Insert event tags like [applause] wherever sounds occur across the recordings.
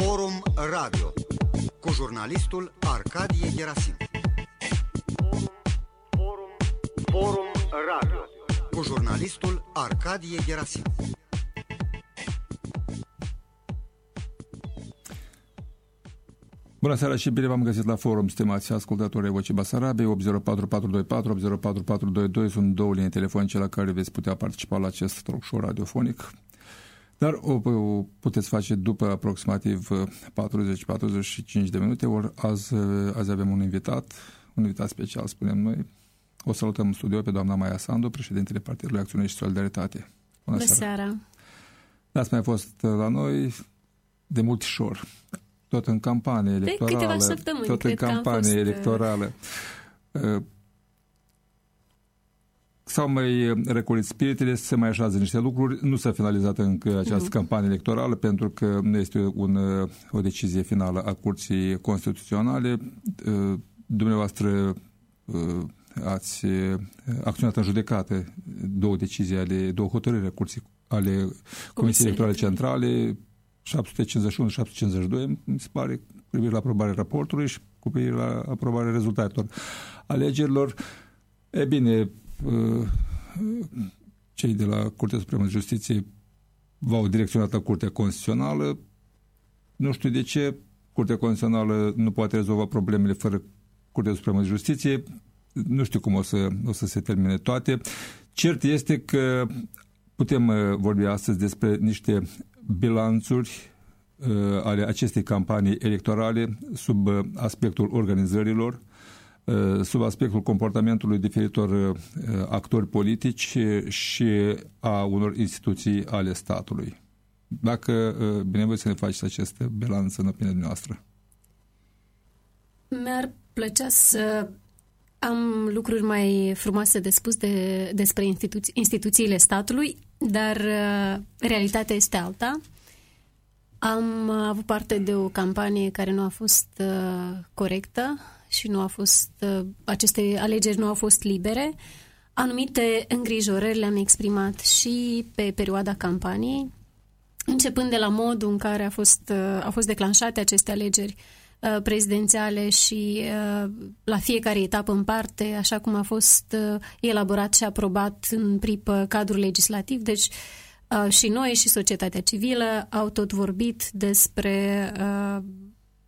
Forum Radio cu jurnalistul Arcadie Gerasim. Forum, Forum Radio cu jurnalistul Arcadie Gerasim. Bună seara și bine v-am găsit la forum, stimați ascultători Vocii Basarabe, 804424, 804422 sunt două linii telefonice la care veți putea participa la acest talk show radiofonic. Dar o, o puteți face după aproximativ 40-45 de minute, ori azi, azi avem un invitat, un invitat special, spunem noi. O salutăm în studio pe doamna Maia Sandu, președintele Partidului Acțiune și Solidaritate. Bună, Bună seara! seara. N-ați mai fost la noi de mult șor tot în campanie electorală, de săptămâni, tot în campanie fost... Uh, electorală. Uh, s-au mai recolit spiritele, se mai așează niște lucruri, nu s-a finalizat încă această uh-huh. campanie electorală pentru că nu este un, o decizie finală a Curții Constituționale. Uh, dumneavoastră ați acționat în judecată două decizii ale, două hotărâri ale Curții ale Comisiei Electorale Centrale 751-752, mi se pare, cu privire la aprobarea raportului și cu privire la aprobarea rezultatelor alegerilor. E bine, uh, cei de la Curtea Supremă de Justiție v-au direcționat la Curtea Constituțională. Nu știu de ce Curtea Constituțională nu poate rezolva problemele fără Curtea Supremă de Justiție. Nu știu cum o să, o să se termine toate. Cert este că putem uh, vorbi astăzi despre niște bilanțuri uh, ale acestei campanii electorale sub uh, aspectul organizărilor, uh, sub aspectul comportamentului diferitor actori politici și a unor instituții ale statului. Dacă binevoie să ne faceți acest bilanț în opinia noastră. Mi-ar plăcea să am lucruri mai frumoase de spus de, despre institu- instituțiile statului, dar uh, realitatea este alta. Am avut parte de o campanie care nu a fost uh, corectă și nu a fost, uh, aceste alegeri nu au fost libere. Anumite îngrijorări le-am exprimat și pe perioada campaniei, începând de la modul în care a fost, uh, au fost declanșate aceste alegeri uh, prezidențiale și uh, la fiecare etapă în parte, așa cum a fost elaborat și aprobat în pripă cadrul legislativ. Deci și noi și societatea civilă au tot vorbit despre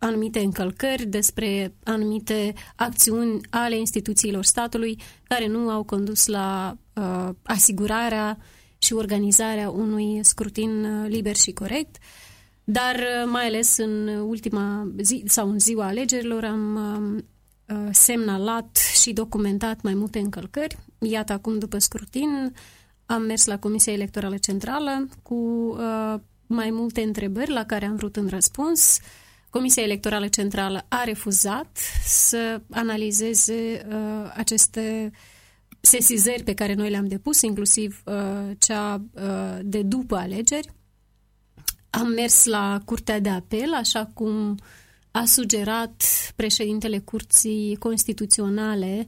anumite încălcări, despre anumite acțiuni ale instituțiilor statului care nu au condus la uh, asigurarea și organizarea unui scrutin liber și corect. Dar mai ales în ultima zi sau în ziua alegerilor am uh, semnalat și documentat mai multe încălcări. Iată acum după scrutin am mers la Comisia Electorală Centrală cu uh, mai multe întrebări la care am vrut un răspuns. Comisia Electorală Centrală a refuzat să analizeze uh, aceste sesizări pe care noi le-am depus, inclusiv uh, cea uh, de după alegeri. Am mers la Curtea de Apel, așa cum a sugerat președintele Curții Constituționale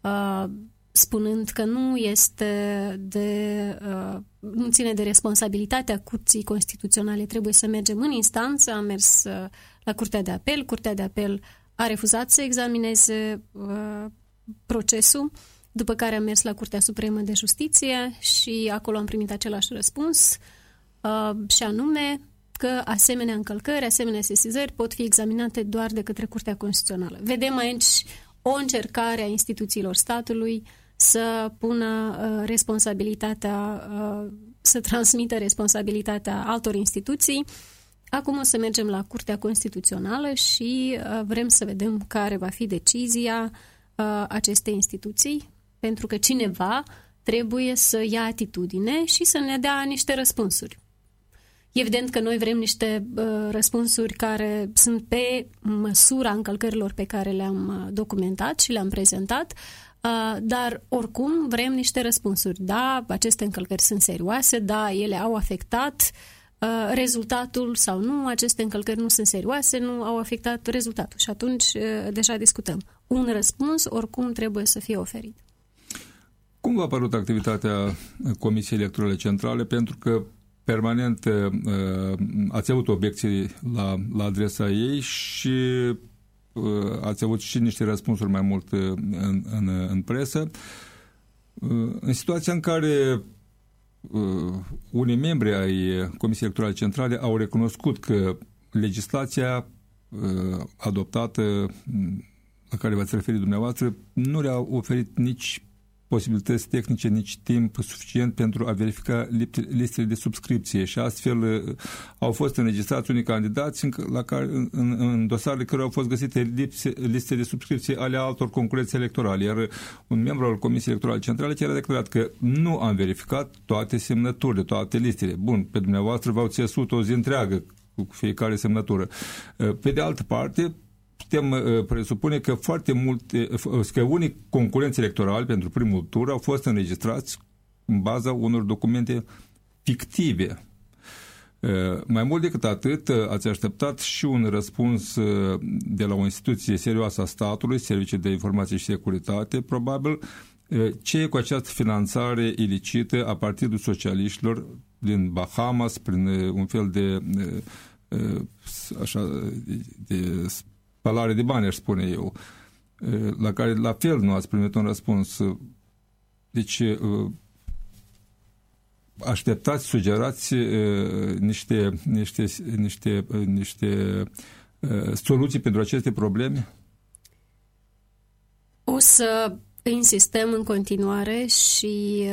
uh, spunând că nu este de, uh, nu ține de responsabilitatea Curții Constituționale, trebuie să mergem în instanță, am mers uh, la Curtea de Apel, Curtea de Apel a refuzat să examineze uh, procesul, după care am mers la Curtea Supremă de Justiție și acolo am primit același răspuns și anume că asemenea încălcări, asemenea sesizări pot fi examinate doar de către Curtea Constituțională. Vedem aici o încercare a instituțiilor statului să pună uh, responsabilitatea, uh, să transmită responsabilitatea altor instituții. Acum o să mergem la Curtea Constituțională și uh, vrem să vedem care va fi decizia uh, acestei instituții, pentru că cineva trebuie să ia atitudine și să ne dea niște răspunsuri. Evident că noi vrem niște uh, răspunsuri care sunt pe măsura încălcărilor pe care le-am uh, documentat și le-am prezentat, Uh, dar oricum vrem niște răspunsuri. Da, aceste încălcări sunt serioase, da, ele au afectat uh, rezultatul sau nu, aceste încălcări nu sunt serioase, nu au afectat rezultatul și atunci uh, deja discutăm. Un răspuns oricum trebuie să fie oferit. Cum v-a părut activitatea Comisiei Electorale Centrale? Pentru că permanent ați avut obiecții la, la adresa ei și ați avut și niște răspunsuri mai mult în, în, în presă. În situația în care unii membri ai Comisiei Electorale Centrale au recunoscut că legislația adoptată la care v-ați referit dumneavoastră nu le-a oferit nici posibilități tehnice, nici timp suficient pentru a verifica listele de subscripție și astfel uh, au fost înregistrați unii candidați la care, în, în dosarele care au fost găsite lipse, liste de subscripție ale altor concurențe electorale, iar un membru al Comisiei Electorale Centrale chiar a declarat că nu am verificat toate semnăturile, toate listele. Bun, pe dumneavoastră v-au țesut o zi întreagă cu fiecare semnătură. Uh, pe de altă parte, putem uh, presupune că foarte multe, uh, că unii concurenți electorali pentru primul tur au fost înregistrați în baza unor documente fictive. Uh, mai mult decât atât, ați așteptat și un răspuns de la o instituție serioasă a statului, Serviciul de Informație și Securitate, probabil, ce e cu această finanțare ilicită a Partidului Socialiștilor din Bahamas, prin un fel de așa, de, de spălare de bani, aș spune eu, la care la fel nu ați primit un răspuns. Deci, așteptați, sugerați niște, niște, niște, niște soluții pentru aceste probleme? O să insistăm în continuare și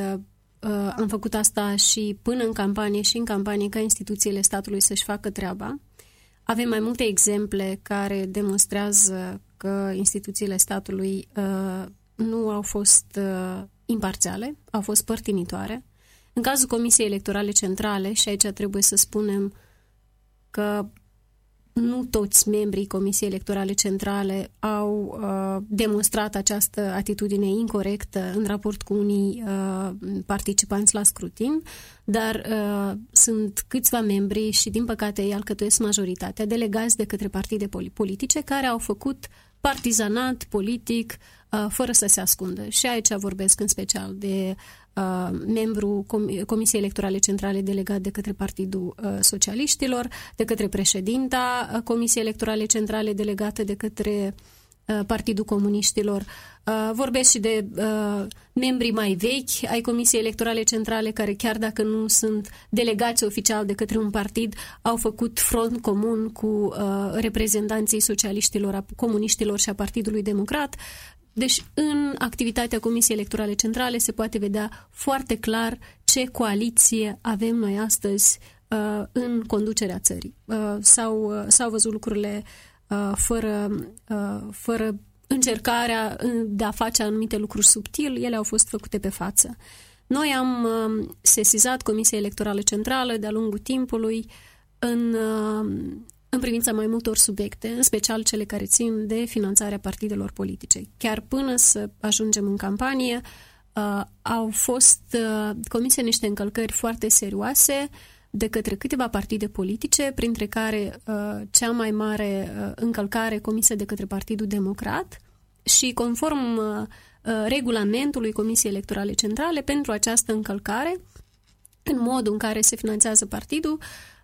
uh, am făcut asta și până în campanie și în campanie ca instituțiile statului să-și facă treaba. Avem mai multe exemple care demonstrează că instituțiile statului uh, nu au fost uh, imparțiale, au fost părtinitoare. În cazul Comisiei Electorale Centrale, și aici trebuie să spunem că nu toți membrii Comisiei Electorale Centrale au uh, demonstrat această atitudine incorrectă în raport cu unii uh, participanți la scrutin, dar uh, sunt câțiva membri și, din păcate, ei alcătuiesc majoritatea, delegați de către partide politice care au făcut partizanat politic uh, fără să se ascundă. Și aici vorbesc în special de Uh, membru Com- Comisiei Electorale Centrale delegat de către Partidul uh, Socialiștilor, de către președinta uh, Comisiei Electorale Centrale delegată de către Partidul Comuniștilor. Vorbesc și de membrii mai vechi ai Comisiei Electorale Centrale, care chiar dacă nu sunt delegați oficial de către un partid, au făcut front comun cu reprezentanții socialiștilor, a comuniștilor și a Partidului Democrat. Deci, în activitatea Comisiei Electorale Centrale se poate vedea foarte clar ce coaliție avem noi astăzi uh, în conducerea țării. Uh, s-au, uh, s-au văzut lucrurile uh, fără, uh, fără încercarea de a face anumite lucruri subtil, ele au fost făcute pe față. Noi am uh, sesizat Comisia Electorală Centrală de-a lungul timpului în, uh, în privința mai multor subiecte, în special cele care țin de finanțarea partidelor politice. Chiar până să ajungem în campanie, uh, au fost uh, comise niște încălcări foarte serioase de către câteva partide politice, printre care uh, cea mai mare uh, încălcare comisă de către Partidul Democrat și conform uh, uh, regulamentului Comisiei Electorale Centrale pentru această încălcare, în modul în care se finanțează partidul, uh, Uh,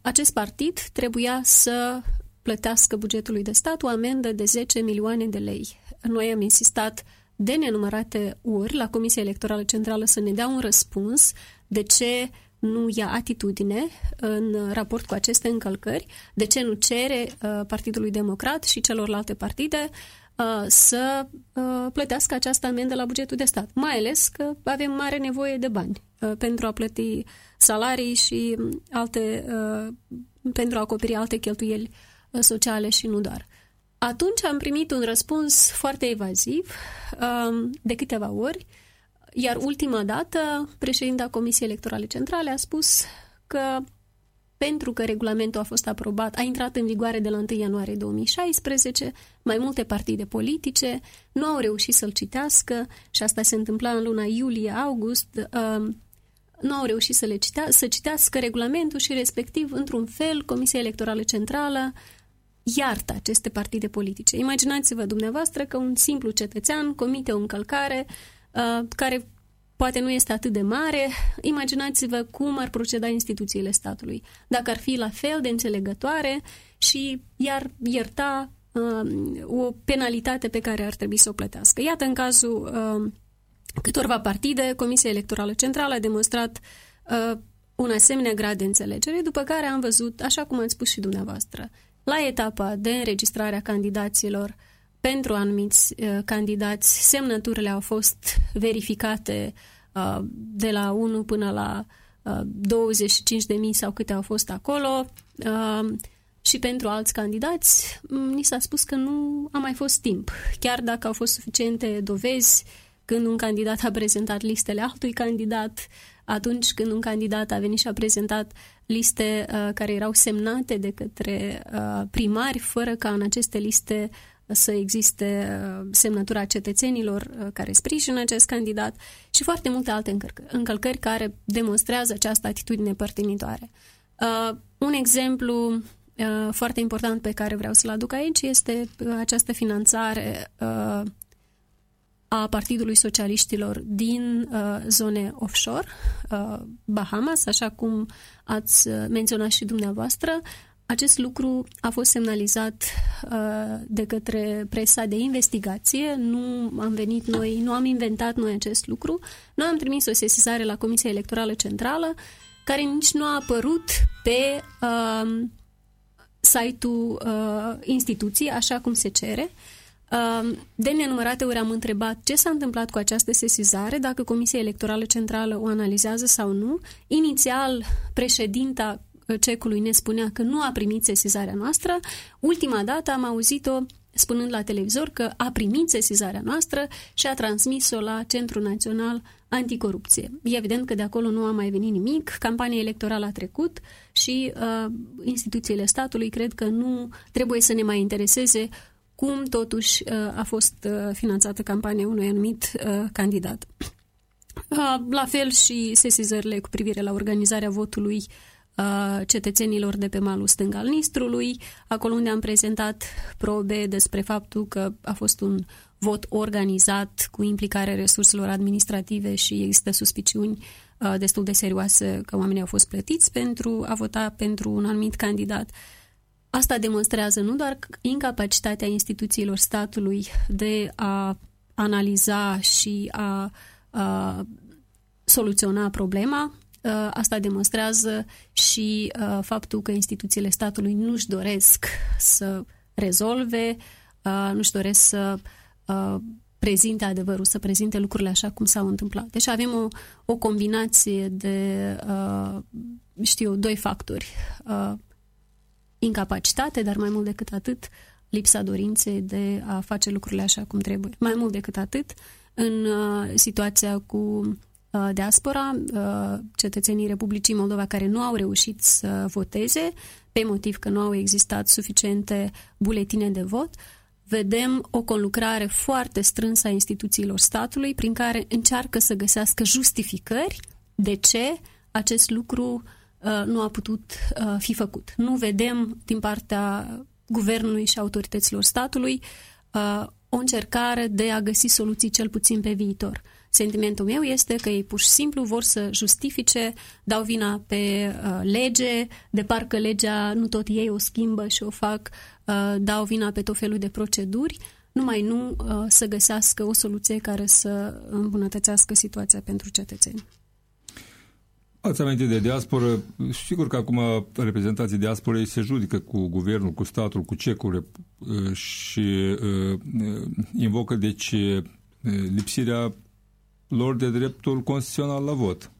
acest partid trebuia să plătească bugetului de stat o amendă de 10 milioane de lei. Noi am insistat de nenumărate ori la Comisia Electorală Centrală să ne dea un răspuns de ce nu ia atitudine în raport cu aceste încălcări, de ce nu cere uh, Partidului Democrat și celorlalte partide uh, să plătească această amendă la bugetul de stat, mai ales că avem mare nevoie de bani pentru a plăti salarii și alte, uh, pentru a acoperi alte cheltuieli uh, sociale și nu doar. Atunci am primit un răspuns foarte evaziv um, de câteva ori, iar ultima dată președinta Comisiei Electorale Centrale a spus că pentru că regulamentul a fost aprobat, a intrat în vigoare de la 1 ianuarie 2016, mai multe partide politice nu au reușit să-l citească și asta se întâmpla în luna iulie-august. Um, nu au reușit să le citea, să citească regulamentul și respectiv, într-un fel, Comisia Electorală Centrală iartă aceste partide politice. Imaginați-vă dumneavoastră că un simplu cetățean comite o încălcare uh, care poate nu este atât de mare, imaginați-vă cum ar proceda instituțiile statului. Dacă ar fi la fel de înțelegătoare și iar ierta uh, o penalitate pe care ar trebui să o plătească. Iată, în cazul uh, câtorva partide, Comisia Electorală Centrală a demonstrat uh, un asemenea grad de înțelegere, după care am văzut, așa cum ați spus și dumneavoastră, la etapa de înregistrare a candidaților pentru anumiți uh, candidați, semnăturile au fost verificate uh, de la 1 până la uh, 25.000 sau câte au fost acolo uh, și pentru alți candidați ni s-a spus că nu a mai fost timp, chiar dacă au fost suficiente dovezi când un candidat a prezentat listele altui candidat, atunci când un candidat a venit și a prezentat liste uh, care erau semnate de către uh, primari, fără ca în aceste liste să existe uh, semnătura cetățenilor uh, care sprijină acest candidat și foarte multe alte încălcări care demonstrează această atitudine părtinitoare. Uh, un exemplu uh, foarte important pe care vreau să-l aduc aici este uh, această finanțare uh, a Partidului Socialiștilor din uh, zone offshore, uh, Bahamas, așa cum ați uh, menționat și dumneavoastră. Acest lucru a fost semnalizat uh, de către presa de investigație. Nu am venit noi, nu am inventat noi acest lucru. Noi am trimis o sesizare la Comisia Electorală Centrală, care nici nu a apărut pe uh, site-ul uh, instituției, așa cum se cere. Uh, de nenumărate ori am întrebat ce s-a întâmplat cu această sesizare, dacă Comisia Electorală Centrală o analizează sau nu. Inițial, președinta uh, cecului ne spunea că nu a primit sesizarea noastră. Ultima dată am auzit-o spunând la televizor că a primit sesizarea noastră și a transmis-o la Centrul Național Anticorupție. E evident că de acolo nu a mai venit nimic, campania electorală a trecut și uh, instituțiile statului cred că nu trebuie să ne mai intereseze cum totuși uh, a fost uh, finanțată campania unui anumit uh, candidat. La fel și sesizările cu privire la organizarea votului cetățenilor de pe malul stâng al Nistrului, acolo unde am prezentat probe despre faptul că a fost un vot organizat cu implicarea resurselor administrative și există suspiciuni destul de serioase că oamenii au fost plătiți pentru a vota pentru un anumit candidat. Asta demonstrează nu doar incapacitatea instituțiilor statului de a analiza și a, a soluționa problema, asta demonstrează și faptul că instituțiile statului nu-și doresc să rezolve, nu-și doresc să prezinte adevărul, să prezinte lucrurile așa cum s-au întâmplat. Deci avem o, o combinație de, știu, doi factori incapacitate, dar mai mult decât atât, lipsa dorinței de a face lucrurile așa cum trebuie. Mai mult decât atât, în uh, situația cu uh, diaspora, uh, cetățenii Republicii Moldova care nu au reușit să voteze, pe motiv că nu au existat suficiente buletine de vot, vedem o conlucrare foarte strânsă a instituțiilor statului prin care încearcă să găsească justificări de ce acest lucru uh, Uh, nu a putut uh, fi făcut. Nu vedem din partea guvernului și autorităților statului uh, o încercare de a găsi soluții cel puțin pe viitor. Sentimentul meu este că ei pur și simplu vor să justifice, dau vina pe uh, lege, de parcă legea nu tot ei o schimbă și o fac, uh, dau vina pe tot felul de proceduri, numai nu uh, să găsească o soluție care să îmbunătățească situația pentru cetățeni. Ați amintit de diasporă. Sigur că acum reprezentanții diasporei se judică cu guvernul, cu statul, cu cecurile uh, și uh, uh, invocă deci lipsirea lor de dreptul constituțional la vot.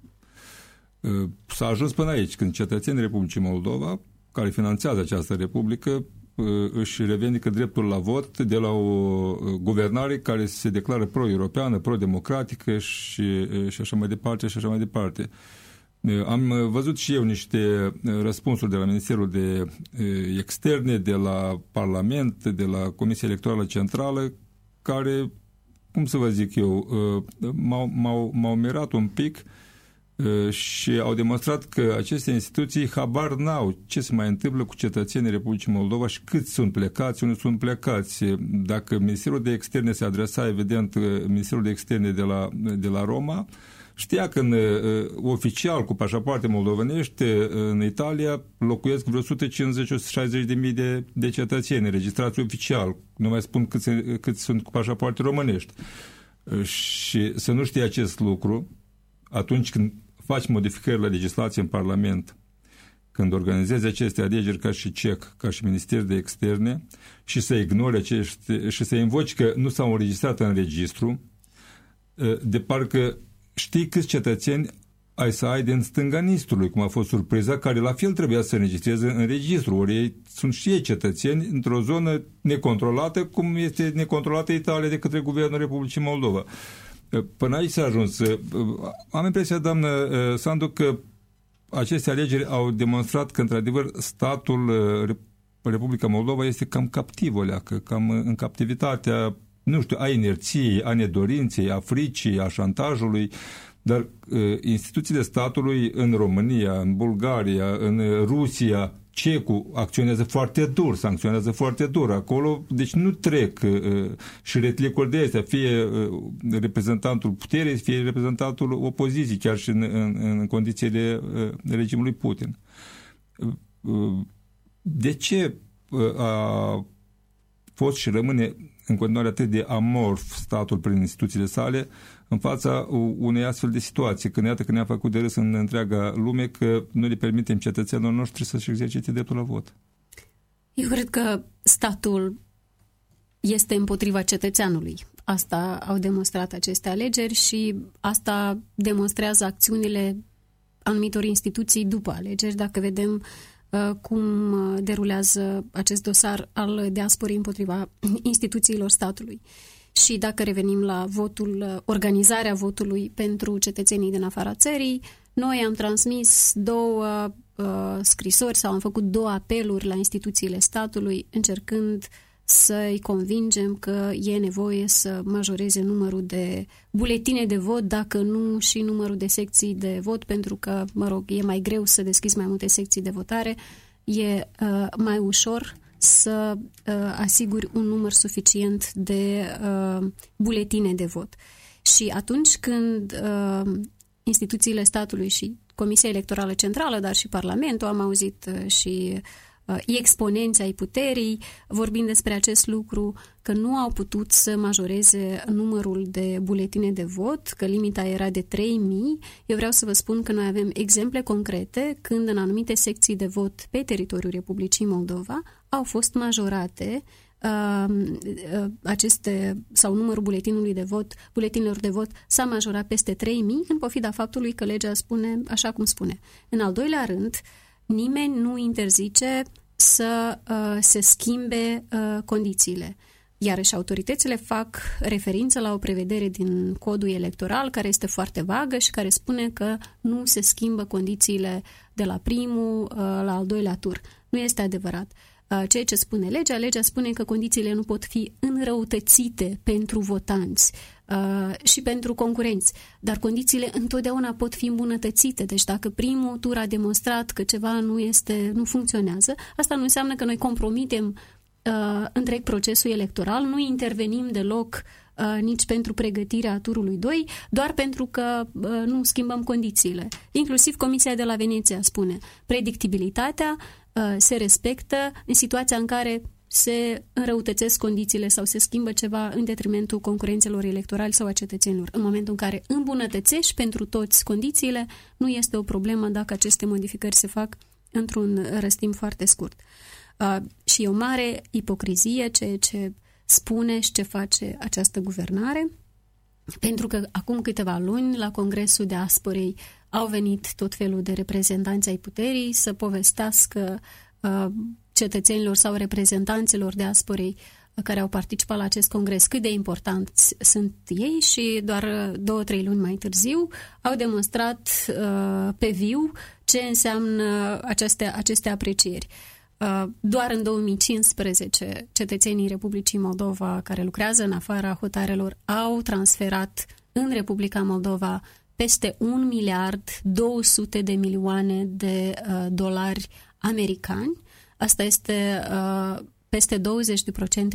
S-a ajuns până aici, când cetățenii Republicii Moldova, care finanțează această republică, își revendică dreptul la vot de la o guvernare care se declară pro-europeană, pro-democratică și, și așa mai departe și așa mai departe. Am văzut și eu niște răspunsuri de la Ministerul de Externe, de la Parlament, de la Comisia Electorală Centrală, care, cum să vă zic eu, m-au, mirat un pic și au demonstrat că aceste instituții habar n-au ce se mai întâmplă cu cetățenii Republicii Moldova și cât sunt plecați, unde sunt plecați. Dacă Ministerul de Externe se adresa, evident, Ministerul de Externe de la, de la Roma, știa că în, oficial cu pașapoarte moldovenești în Italia locuiesc vreo 150-160 de mii de, de cetățeni înregistrați oficial. Nu mai spun câți, câți sunt cu pașapoarte românești. Și să nu știi acest lucru, atunci când faci modificări la legislație în Parlament, când organizezi aceste alegeri ca și CEC, ca și Minister de Externe, și să ignori acești, și să invoci că nu s-au înregistrat în registru, de parcă știi câți cetățeni ai să ai din stânga Nistului, cum a fost surpriza, care la fel trebuia să se înregistreze în registru. Ori ei sunt și ei cetățeni într-o zonă necontrolată, cum este necontrolată Italia de către Guvernul Republicii Moldova. Până aici s-a ajuns. Am impresia, doamnă Sandu, că aceste alegeri au demonstrat că, într-adevăr, statul Republica Moldova este cam captiv, o leacă, cam în captivitatea, nu știu, a inerției, a nedorinței, a fricii, a șantajului, dar instituțiile statului în România, în Bulgaria, în Rusia, Cecu acționează foarte dur, sancționează foarte dur acolo, deci nu trec uh, și retlicuri de astea, fie uh, reprezentantul puterii, fie reprezentantul opoziției, chiar și în, în, în condițiile uh, regimului Putin. Uh, de ce uh, a fost și rămâne în continuare atât de amorf statul prin instituțiile sale în fața unei astfel de situații, când iată că ne-a făcut de râs în întreaga lume că nu le permitem cetățenilor noștri să-și exercite dreptul la vot. Eu cred că statul este împotriva cetățeanului. Asta au demonstrat aceste alegeri și asta demonstrează acțiunile anumitor instituții după alegeri. Dacă vedem uh, cum uh, derulează acest dosar al diasporii împotriva [clears throat] instituțiilor statului. Și dacă revenim la votul, organizarea votului pentru cetățenii din afara țării, noi am transmis două uh, scrisori sau am făcut două apeluri la instituțiile statului încercând să-i convingem că e nevoie să majoreze numărul de buletine de vot, dacă nu și numărul de secții de vot, pentru că, mă rog, e mai greu să deschizi mai multe secții de votare, e uh, mai ușor să uh, asiguri un număr suficient de uh, buletine de vot. Și atunci când uh, instituțiile statului și Comisia Electorală Centrală, dar și Parlamentul, am auzit uh, și uh, exponenți ai puterii, vorbind despre acest lucru, că nu au putut să majoreze numărul de buletine de vot, că limita era de 3.000. Eu vreau să vă spun că noi avem exemple concrete când în anumite secții de vot pe teritoriul Republicii Moldova au fost majorate uh, uh, aceste, sau numărul buletinului de vot, buletinelor de vot s-a majorat peste 3000 în pofida faptului că legea spune așa cum spune. În al doilea rând, nimeni nu interzice să uh, se schimbe uh, condițiile. Iarăși autoritățile fac referință la o prevedere din codul electoral care este foarte vagă și care spune că nu se schimbă condițiile de la primul uh, la al doilea tur. Nu este adevărat. Uh, Uh, ceea ce spune legea. Legea spune că condițiile nu pot fi înrăutățite pentru votanți uh, și pentru concurenți, dar condițiile întotdeauna pot fi îmbunătățite. Deci dacă primul tur a demonstrat că ceva nu este, nu funcționează, asta nu înseamnă că noi compromitem uh, întreg procesul electoral, nu intervenim deloc uh, nici pentru pregătirea turului 2, doar pentru că uh, nu schimbăm condițiile. Inclusiv Comisia de la Veneția spune predictibilitatea Uh, se respectă în situația în care se înrăutățesc condițiile sau se schimbă ceva în detrimentul concurențelor electorali sau a cetățenilor. În momentul în care îmbunătățești pentru toți condițiile, nu este o problemă dacă aceste modificări se fac într-un răstim foarte scurt. Uh, și e o mare ipocrizie ceea ce spune și ce face această guvernare, pentru că acum câteva luni, la Congresul de Asporei, au venit tot felul de reprezentanți ai puterii să povestească uh, cetățenilor sau reprezentanților diasporei care au participat la acest congres cât de importanți sunt ei și doar două, trei luni mai târziu au demonstrat uh, pe viu ce înseamnă aceste, aceste aprecieri. Uh, doar în 2015 cetățenii Republicii Moldova care lucrează în afara hotarelor au transferat în Republica Moldova peste 1 miliard 200 de milioane de uh, dolari americani. Asta este uh, peste 20%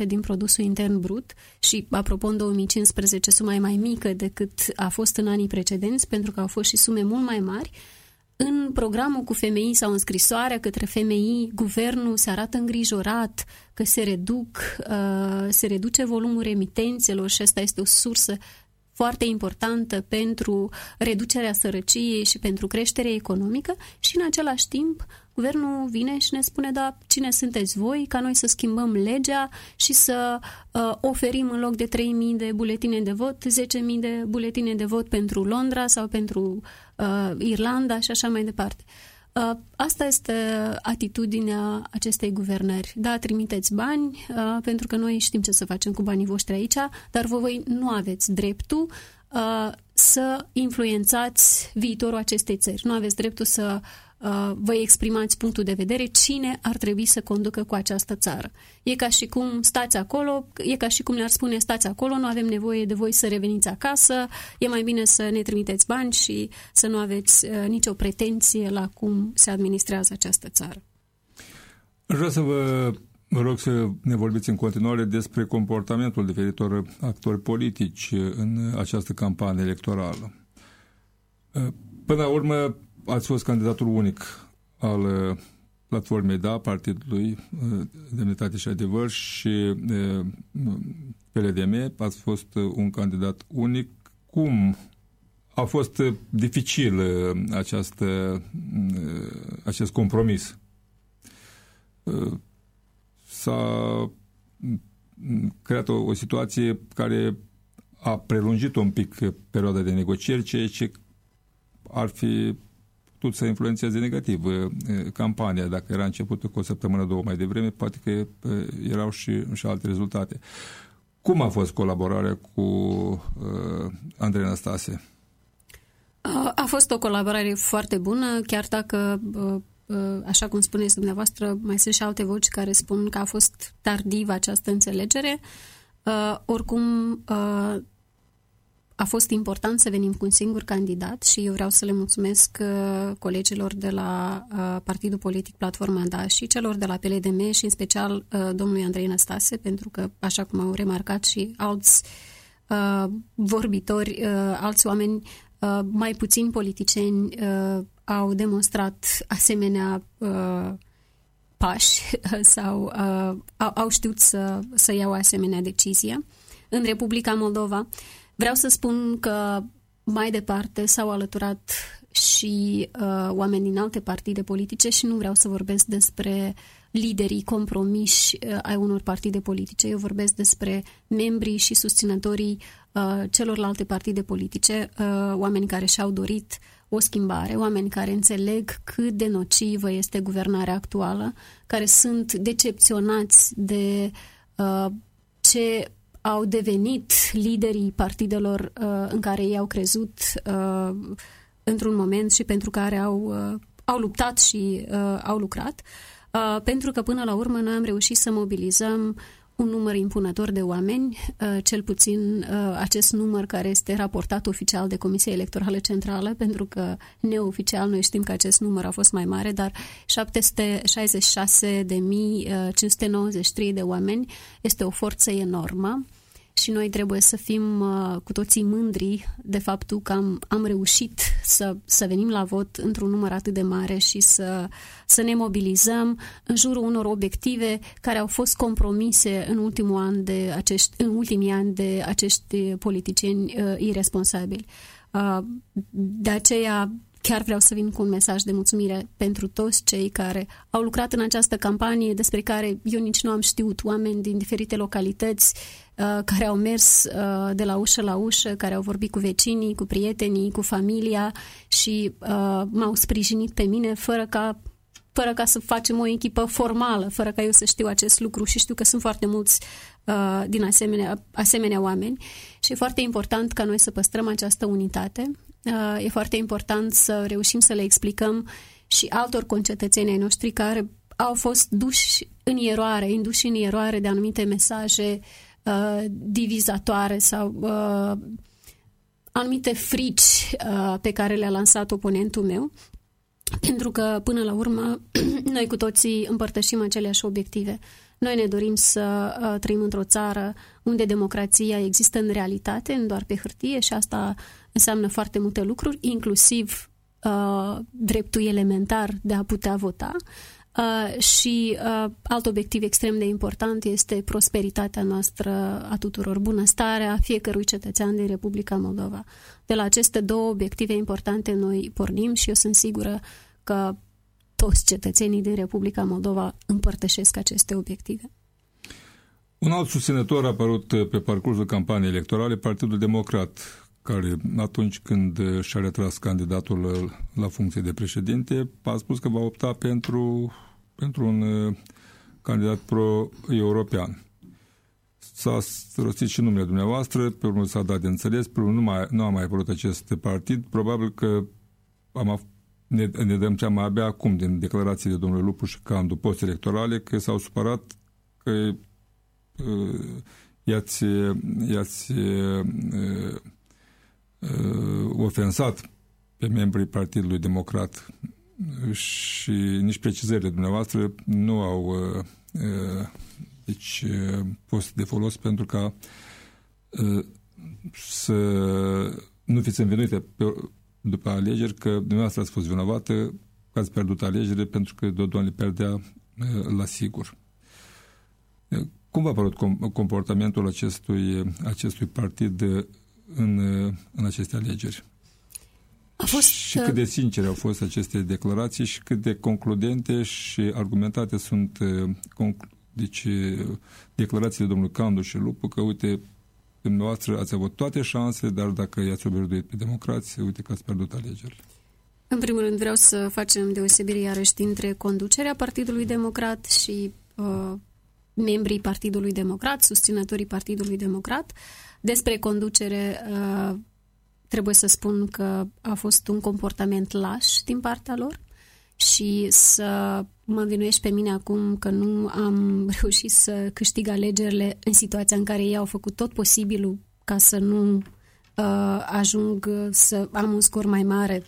din produsul intern brut și, apropo, în 2015 suma e mai mică decât a fost în anii precedenți, pentru că au fost și sume mult mai mari. În programul cu FMI sau în scrisoarea către FMI, guvernul se arată îngrijorat că se reduc, uh, se reduce volumul remitențelor și asta este o sursă foarte importantă pentru reducerea sărăciei și pentru creșterea economică și în același timp guvernul vine și ne spune, da, cine sunteți voi, ca noi să schimbăm legea și să uh, oferim în loc de 3.000 de buletine de vot, 10.000 de buletine de vot pentru Londra sau pentru uh, Irlanda și așa mai departe. Uh, asta este atitudinea acestei guvernări. Da, trimiteți bani, uh, pentru că noi știm ce să facem cu banii voștri aici, dar voi nu aveți dreptul uh, să influențați viitorul acestei țări. Nu aveți dreptul să Uh, vă exprimați punctul de vedere cine ar trebui să conducă cu această țară. E ca și cum stați acolo, e ca și cum ne-ar spune stați acolo, nu avem nevoie de voi să reveniți acasă, e mai bine să ne trimiteți bani și să nu aveți uh, nicio pretenție la cum se administrează această țară. Vreau să vă Vă rog să ne vorbiți în continuare despre comportamentul diferitor actori politici în această campanie electorală. Uh, până la urmă, ați fost candidatul unic al uh, platformei DA, Partidului uh, Demnitate și Adevăr și uh, PLDM. Ați fost un candidat unic. Cum a fost dificil această, acest compromis? S-a creat o, o situație care a prelungit un pic perioada de negocieri, ceea ce ar fi putut să influențeze negativ uh, campania. Dacă era începută cu o săptămână, două mai devreme, poate că uh, erau și, și alte rezultate. Cum a fost colaborarea cu uh, Andrei Năstase? A fost o colaborare foarte bună, chiar dacă, așa cum spuneți dumneavoastră, mai sunt și alte voci care spun că a fost tardivă această înțelegere. Oricum, a fost important să venim cu un singur candidat și eu vreau să le mulțumesc uh, colegilor de la uh, Partidul Politic Platforma Da și celor de la PLDM și în special uh, domnului Andrei Năstase, pentru că, așa cum au remarcat și alți vorbitori, alți oameni mai puțin politicieni au demonstrat asemenea pași [laughs] sau au, au știut să, să iau asemenea decizie. În Republica Moldova Vreau să spun că mai departe s-au alăturat și uh, oameni din alte partide politice și nu vreau să vorbesc despre liderii compromiși uh, ai unor partide politice. Eu vorbesc despre membrii și susținătorii uh, celorlalte partide politice, uh, oameni care și-au dorit o schimbare, oameni care înțeleg cât de nocivă este guvernarea actuală, care sunt decepționați de uh, ce au devenit liderii partidelor uh, în care ei au crezut uh, într-un moment și pentru care au, uh, au luptat și uh, au lucrat. Uh, pentru că până la urmă noi am reușit să mobilizăm un număr impunător de oameni, uh, cel puțin uh, acest număr care este raportat oficial de Comisia Electorală Centrală, pentru că neoficial noi știm că acest număr a fost mai mare, dar 766.593 uh, de oameni este o forță enormă și noi trebuie să fim uh, cu toții mândri de faptul că am, am reușit să, să venim la vot într-un număr atât de mare și să, să ne mobilizăm în jurul unor obiective care au fost compromise în, ultimul an de acești, în ultimii ani de acești politicieni uh, irresponsabili. Uh, de aceea chiar vreau să vin cu un mesaj de mulțumire pentru toți cei care au lucrat în această campanie despre care eu nici nu am știut, oameni din diferite localități uh, care au mers uh, de la ușă la ușă, care au vorbit cu vecinii, cu prietenii, cu familia și uh, m-au sprijinit pe mine fără ca fără ca să facem o echipă formală, fără ca eu să știu acest lucru și știu că sunt foarte mulți uh, din asemenea, asemenea oameni. Și e foarte important ca noi să păstrăm această unitate. Uh, e foarte important să reușim să le explicăm și altor concetățenii ai noștri care au fost duși în eroare, induși în eroare de anumite mesaje uh, divizatoare sau uh, anumite frici uh, pe care le-a lansat oponentul meu. Pentru că, până la urmă, [clears throat] noi cu toții împărtășim aceleași obiective. Noi ne dorim să uh, trăim într-o țară unde democrația există în realitate, nu doar pe hârtie și asta înseamnă foarte multe lucruri, inclusiv uh, dreptul elementar de a putea vota. Uh, și uh, alt obiectiv extrem de important este prosperitatea noastră a tuturor, bunăstarea fiecărui cetățean din Republica Moldova. De la aceste două obiective importante noi pornim și eu sunt sigură că toți cetățenii din Republica Moldova împărtășesc aceste obiective. Un alt susținător a apărut pe parcursul campaniei electorale, Partidul Democrat, care atunci când și-a retras candidatul la funcție de președinte, a spus că va opta pentru, pentru un uh, candidat pro-european. S-a rostit și numele dumneavoastră, pe urmă s-a dat de înțeles, pe urmă nu, mai, nu a mai apărut acest partid, probabil că am ne, ne dăm seama abia acum din declarațiile domnului Lupu și Candu post-electorale că s-au supărat că uh, i-ați, i-ați uh, uh, ofensat pe membrii Partidului Democrat și nici precizările dumneavoastră nu au uh, uh, deci, uh, fost de folos pentru ca uh, să nu fiți învinuite pe, după alegeri că dumneavoastră ați fost vinovată că ați pierdut alegerile pentru că Dodon le pierdea uh, la sigur. Uh, cum v-a părut comportamentul acestui, acestui partid în, în aceste alegeri? A fost... Și cât de sincere au fost aceste declarații și cât de concludente și argumentate sunt uh, deci, declarațiile domnului Candu și Lupu că, uite, dumneavoastră ați avut toate șansele, dar dacă i-ați obișnuit pe democrație, uite că ați pierdut alegerile. În primul rând vreau să facem deosebire iarăși dintre conducerea Partidului Democrat și uh, membrii Partidului Democrat, susținătorii Partidului Democrat. Despre conducere uh, trebuie să spun că a fost un comportament laș din partea lor și să mă învinuiești pe mine acum că nu am [laughs] reușit să câștig alegerile în situația în care ei au făcut tot posibilul ca să nu uh, ajung să am un scor mai mare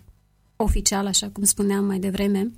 oficial, așa cum spuneam mai devreme,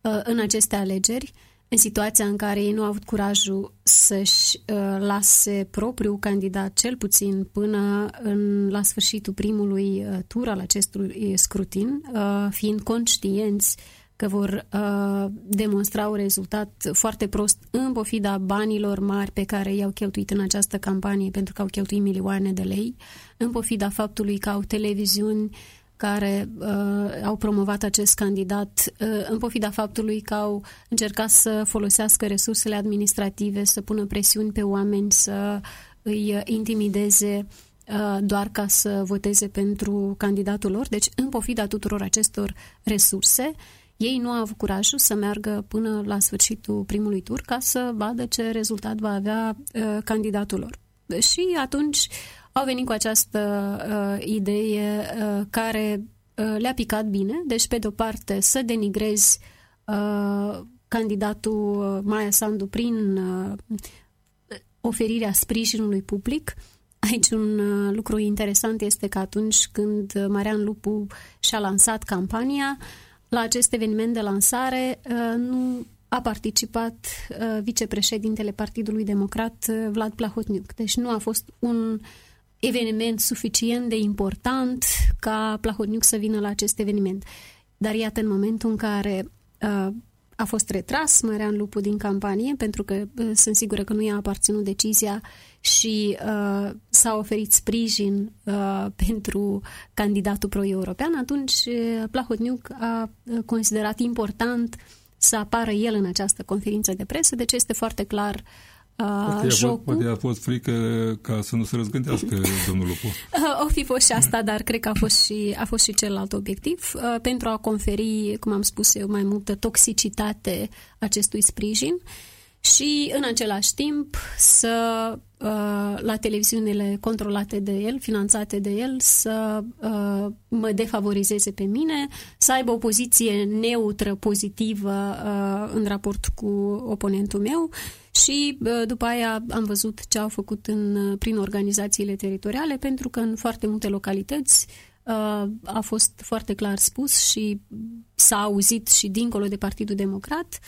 uh, în aceste alegeri, în situația în care ei nu au avut curajul să-și uh, lase propriul candidat, cel puțin până în, la sfârșitul primului uh, tur al acestui scrutin, uh, fiind conștienți uh, că vor uh, demonstra un rezultat foarte prost în pofida banilor mari pe care i-au cheltuit în această campanie pentru că au cheltuit milioane de lei, în pofida faptului că au televiziuni care uh, au promovat acest candidat, uh, în pofida faptului că au încercat să folosească resursele administrative, să pună presiuni pe oameni, să îi intimideze uh, doar ca să voteze pentru candidatul lor. Deci, în pofida tuturor acestor resurse, ei nu au avut curajul să meargă până la sfârșitul primului tur ca să vadă ce rezultat va avea uh, candidatul lor. Și atunci au venit cu această uh, idee uh, care uh, le-a picat bine. Deci, pe de-o parte, să denigrezi uh, candidatul Maia Sandu prin uh, oferirea sprijinului public. Aici un uh, lucru interesant este că atunci când Marian Lupu și-a lansat campania, uh, la acest eveniment de lansare uh, nu a participat uh, vicepreședintele Partidului Democrat uh, Vlad Plahotniuc. Deci nu a fost un eveniment suficient de important ca Plahotniuc să vină la acest eveniment. Dar iată, în momentul în care a fost retras Mărean Lupu din campanie, pentru că sunt sigură că nu i-a aparținut decizia și uh, s-a oferit sprijin uh, pentru candidatul pro-european, atunci uh, Plahotniuc a considerat important să apară el în această conferință de presă, deci este foarte clar uh, Poate a, fost, poate a fost frică ca să nu se răzgândească [laughs] domnul Lupu. O fi fost și asta, dar cred că a fost și, a fost și celălalt obiectiv. Pentru a conferi, cum am spus eu, mai multă toxicitate acestui sprijin și în același timp să la televiziunile controlate de el, finanțate de el, să mă defavorizeze pe mine, să aibă o poziție neutră, pozitivă în raport cu oponentul meu și după aia am văzut ce au făcut în, prin organizațiile teritoriale, pentru că în foarte multe localități a fost foarte clar spus și s-a auzit și dincolo de Partidul Democrat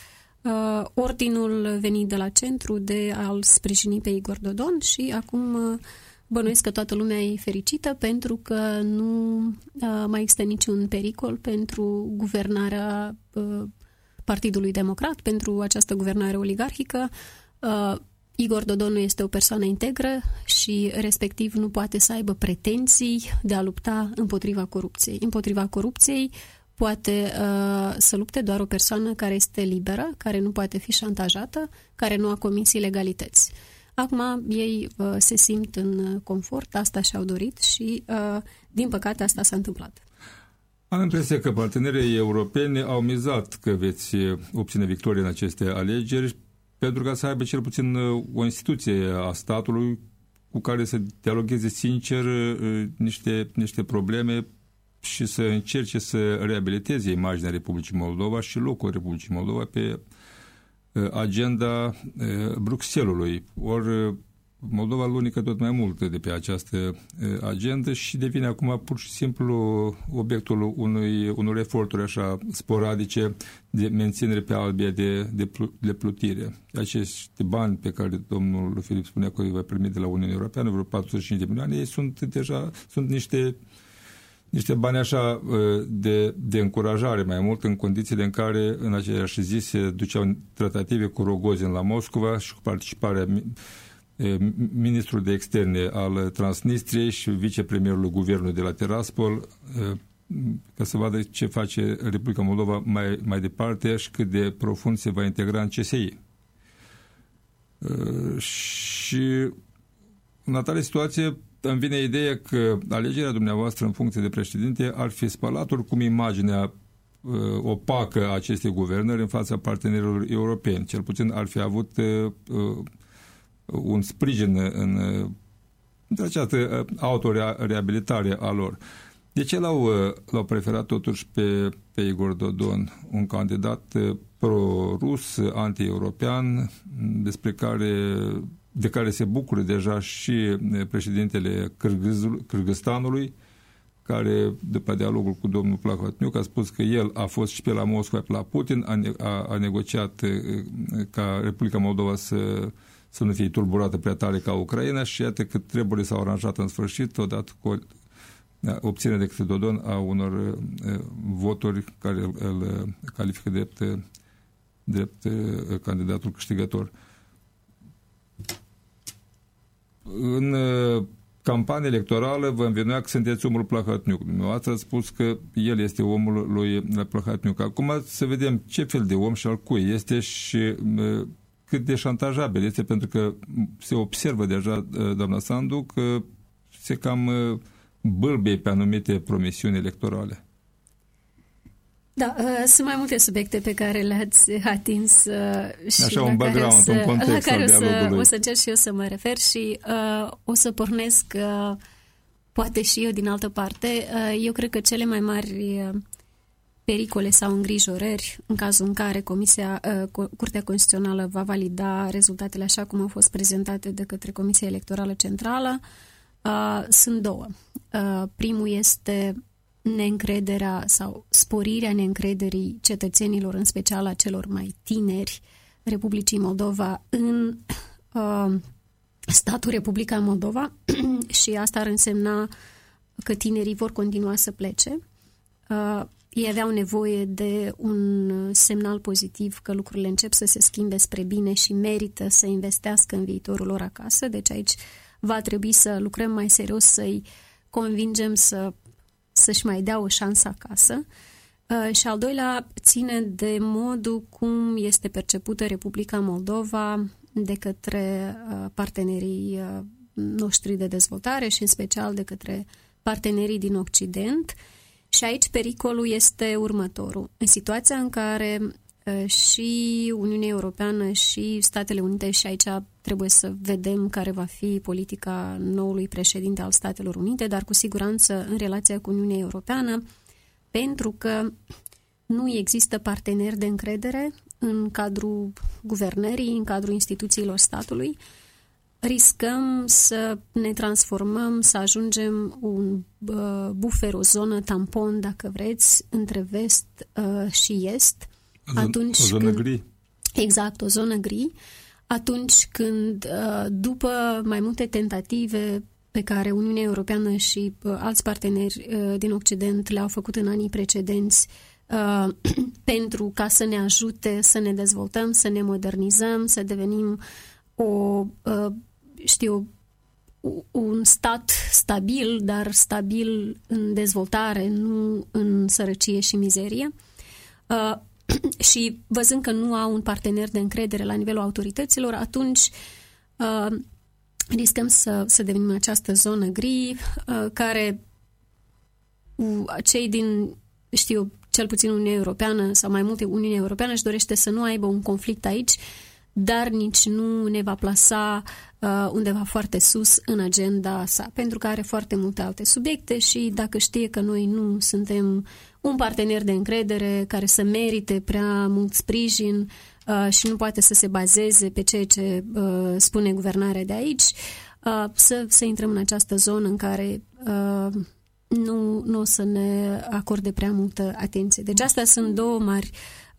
uh, ordinul venit de la centru de a-l sprijini pe Igor Dodon și acum uh, bănuiesc că toată lumea e fericită pentru că nu uh, mai există niciun pericol pentru guvernarea uh, Partidului Democrat, pentru această guvernare oligarhică. Uh, Igor Dodon nu este o persoană integră și respectiv nu poate să aibă pretenții de a lupta împotriva corupției. Împotriva corupției poate uh, să lupte doar o persoană care este liberă, care nu poate fi șantajată, care nu a comis ilegalități. Acum ei uh, se simt în confort, asta și-au dorit și, uh, din păcate, asta s-a întâmplat. Am impresia că partenerii europeni au mizat că veți obține victorie în aceste alegeri pentru ca să aibă cel puțin uh, o instituție a statului cu care să dialogheze sincer uh, niște, niște probleme și să încerce să reabiliteze imaginea Republicii Moldova și locul Republicii Moldova pe uh, agenda Bruxellesului. Ori Moldova lunică tot mai mult de pe această agendă și devine acum pur și simplu obiectul unui, unor eforturi așa sporadice de menținere pe albie de, de, de plutire. Acești bani pe care domnul Filip spunea că îi va primi de la Uniunea Europeană, vreo 45 de milioane, ei sunt deja sunt niște niște bani așa de, de încurajare mai mult în condițiile în care în aceeași zi se duceau tratative cu Rogozin la Moscova și cu participarea ministrul de externe al Transnistriei și vicepremierul guvernului de la Tiraspol ca să vadă ce face Republica Moldova mai, mai departe și cât de profund se va integra în CSI. Și în atare situație îmi vine ideea că alegerea dumneavoastră în funcție de președinte ar fi spălat oricum imaginea opacă a acestei guvernări în fața partenerilor europeni. Cel puțin ar fi avut un sprijin în, în această autoreabilitare a lor. De ce l-au, l-au preferat totuși pe, pe Igor Dodon, un candidat pro-rus, anti-european, despre care, de care se bucură deja și președintele Cârgăstanului, care, după dialogul cu domnul Plahotniuc, a spus că el a fost și pe la Moscova, pe la Putin, a, a, a negociat ca Republica Moldova să să nu fie tulburată prea tare ca Ucraina și iată că treburile s-au aranjat în sfârșit odată cu obținerea de către Dodon a unor uh, voturi care îl, îl califică drept, drept uh, candidatul câștigător. În uh, campanie electorală vă învinuia că sunteți omul Plahotniuc. Dumneavoastră ați spus că el este omul lui Plahotniuc. Acum să vedem ce fel de om și al cui este și cât de șantajabil este, pentru că se observă deja, uh, doamna Sandu, că se cam uh, bâlbie pe anumite promisiuni electorale. Da, uh, sunt mai multe subiecte pe care le-ați atins uh, și Așa un background, să, un context la care o să, o să încerc și eu să mă refer și uh, o să pornesc uh, poate și eu din altă parte. Uh, eu cred că cele mai mari uh, pericole sau îngrijorări în cazul în care Comisia, uh, Curtea Constituțională va valida rezultatele așa cum au fost prezentate de către Comisia Electorală Centrală, uh, sunt două. Uh, primul este neîncrederea sau sporirea neîncrederii cetățenilor, în special a celor mai tineri Republicii Moldova în statul Republica Moldova. [clears throat] Și asta ar însemna că tinerii vor continua să plece ei aveau nevoie de un semnal pozitiv că lucrurile încep să se schimbe spre bine și merită să investească în viitorul lor acasă. Deci aici va trebui să lucrăm mai serios, să-i convingem să, să-și mai dea o șansă acasă. Uh, și al doilea ține de modul cum este percepută Republica Moldova de către uh, partenerii uh, noștri de dezvoltare și în special de către partenerii din Occident – și aici pericolul este următorul. În situația în care uh, și Uniunea Europeană și Statele Unite și aici trebuie să vedem care va fi politica noului președinte al Statelor Unite, dar cu siguranță în relația cu Uniunea Europeană, pentru că nu există parteneri de încredere în cadrul guvernării, în cadrul instituțiilor statului, riscăm să ne transformăm, să ajungem un uh, bufer, o zonă tampon, dacă vreți, între vest uh, și est. O, atunci o zonă când, gri. exact o zonă gri, atunci când, uh, după mai multe tentative pe care Uniunea Europeană și uh, alți parteneri uh, din Occident le-au făcut în anii precedenți [clears throat] pentru ca să ne ajute să ne dezvoltăm, să ne modernizăm, să devenim o, știu, un stat stabil, dar stabil în dezvoltare, nu în sărăcie și mizerie. [clears throat] și văzând că nu au un partener de încredere la nivelul autorităților, atunci uh, riscăm să, să devenim în această zonă gri, uh, care uh, cei din, știu, cel puțin Uniunea Europeană sau mai multe Uniunea Europeană își dorește să nu aibă un conflict aici, dar nici nu ne va plasa uh, undeva foarte sus în agenda sa, pentru că are foarte multe alte subiecte și dacă știe că noi nu suntem un partener de încredere care să merite prea mult sprijin uh, și nu poate să se bazeze pe ceea ce uh, spune guvernarea de aici, uh, să, să intrăm în această zonă în care uh, nu, nu o să ne acorde prea multă atenție. Deci astea sunt două mari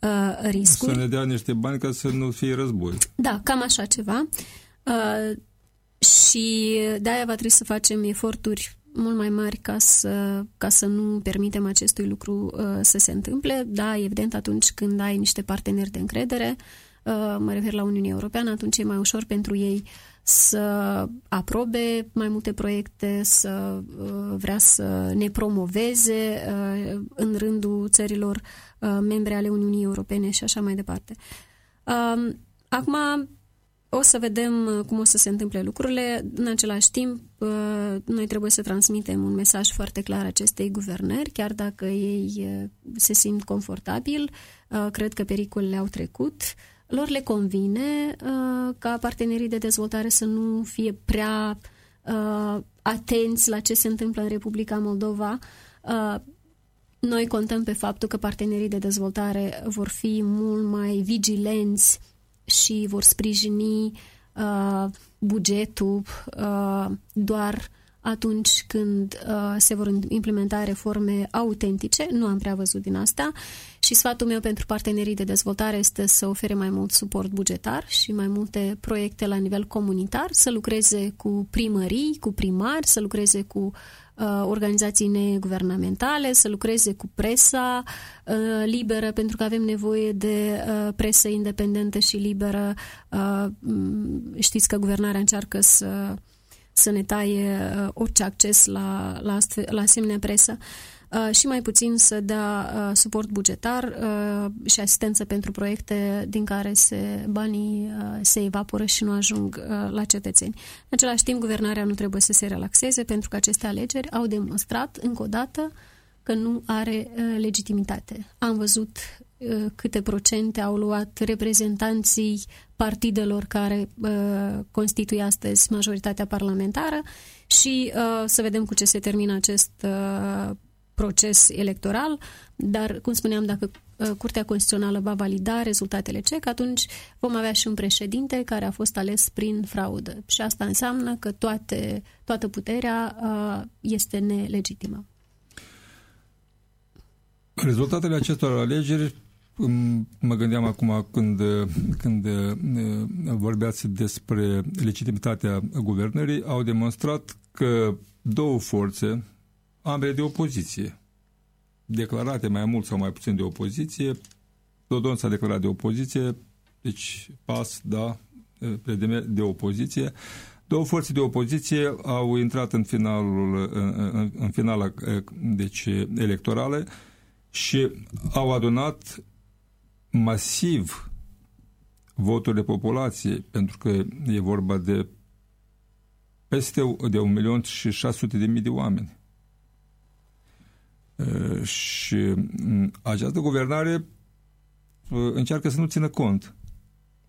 uh, riscuri. Să ne dea niște bani ca să nu fie război. Da, cam așa ceva. Uh, și de-aia va trebui să facem eforturi mult mai mari ca să, ca să nu permitem acestui lucru uh, să se întâmple. Da, evident, atunci când ai niște parteneri de încredere, uh, mă refer la Uniunea Europeană, atunci e mai ușor pentru ei să aprobe mai multe proiecte, să uh, vrea să ne promoveze uh, în rândul țărilor uh, membre ale Uniunii Europene și așa mai departe. Uh, acum, o să vedem uh, cum o să se întâmple lucrurile. În același timp, uh, noi trebuie să transmitem un mesaj foarte clar acestei guvernări, chiar dacă ei uh, se simt confortabil, cred că pericolele au trecut. Lor le convine ca partenerii de dezvoltare să nu fie prea atenți la ce se întâmplă în Republica Moldova. Noi contăm pe faptul că partenerii de dezvoltare vor fi mult mai vigilenți și vor sprijini uh, bugetul uh, doar atunci când uh, se vor implementa reforme autentice. Nu am prea văzut din asta și sfatul meu pentru partenerii de dezvoltare este să ofere mai mult suport bugetar și mai multe proiecte la nivel comunitar, să lucreze cu primării, cu primari, să lucreze cu Uh, organizații neguvernamentale, să lucreze cu presa uh, liberă, pentru că avem nevoie de uh, presă independentă și liberă. Știți că guvernarea încearcă să, să ne taie orice acces la, la, astfel, la asemenea presă. Uh, și mai puțin să dea uh, suport bugetar uh, și asistență pentru proiecte din care se, banii se evaporă și nu ajung la cetățeni. În același timp, guvernarea nu trebuie să se relaxeze pentru că aceste alegeri au demonstrat încă o dată că nu are legitimitate. Am văzut câte procente au luat reprezentanții partidelor care constituie astăzi majoritatea parlamentară și să vedem cu ce se termină acest proces electoral, dar, cum spuneam, dacă uh, Curtea Constituțională va valida rezultatele CEC, atunci vom avea și un președinte care a fost ales prin fraudă. Și asta înseamnă că toate, toată puterea uh, este nelegitimă. Rezultatele acestor alegeri Mă gândeam acum când, când uh, vorbeați despre legitimitatea guvernării, au demonstrat că două forțe, ambele de opoziție, declarate mai mult sau mai puțin de opoziție. Dodon s-a declarat de opoziție, deci PAS, da, de opoziție. Două forțe de opoziție au intrat în finalul, în, în finala deci, electorală și au adunat masiv voturi de populație, pentru că e vorba de peste de un milion și 600 de mii de oameni. Și această guvernare încearcă să nu țină cont.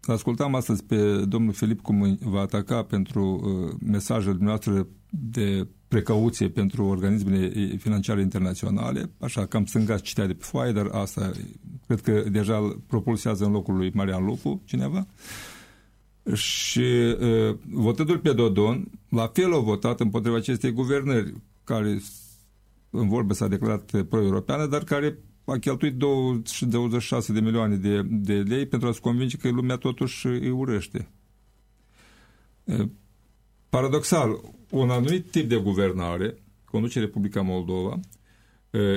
Ascultam astăzi pe domnul Filip cum va ataca pentru mesajele dumneavoastră de precauție pentru organismele financiare internaționale, așa cam stângați citea de pe foaie, dar asta cred că deja îl propulsează în locul lui Marian Lupu, cineva. Și uh, votându-l pe Dodon, la fel au votat împotriva acestei guvernări, care în vorbă s-a declarat pro-europeană, dar care a cheltuit 26 de milioane de, de lei pentru a-ți convinge că lumea totuși îi urăște. Paradoxal, un anumit tip de guvernare conduce Republica Moldova,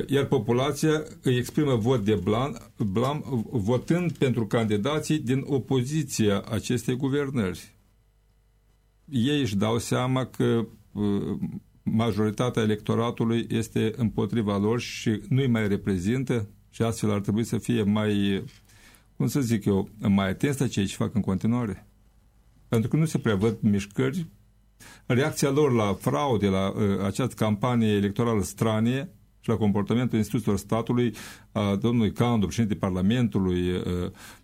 iar populația îi exprimă vot de blam, blam votând pentru candidații din opoziția acestei guvernări. Ei își dau seama că majoritatea electoratului este împotriva lor și nu-i mai reprezintă și astfel ar trebui să fie mai, cum să zic eu, mai atenți la ceea ce fac în continuare. Pentru că nu se prevăd mișcări. Reacția lor la fraude, la uh, această campanie electorală stranie și la comportamentul instituțiilor statului, a domnului Candu, președinte Parlamentului, uh,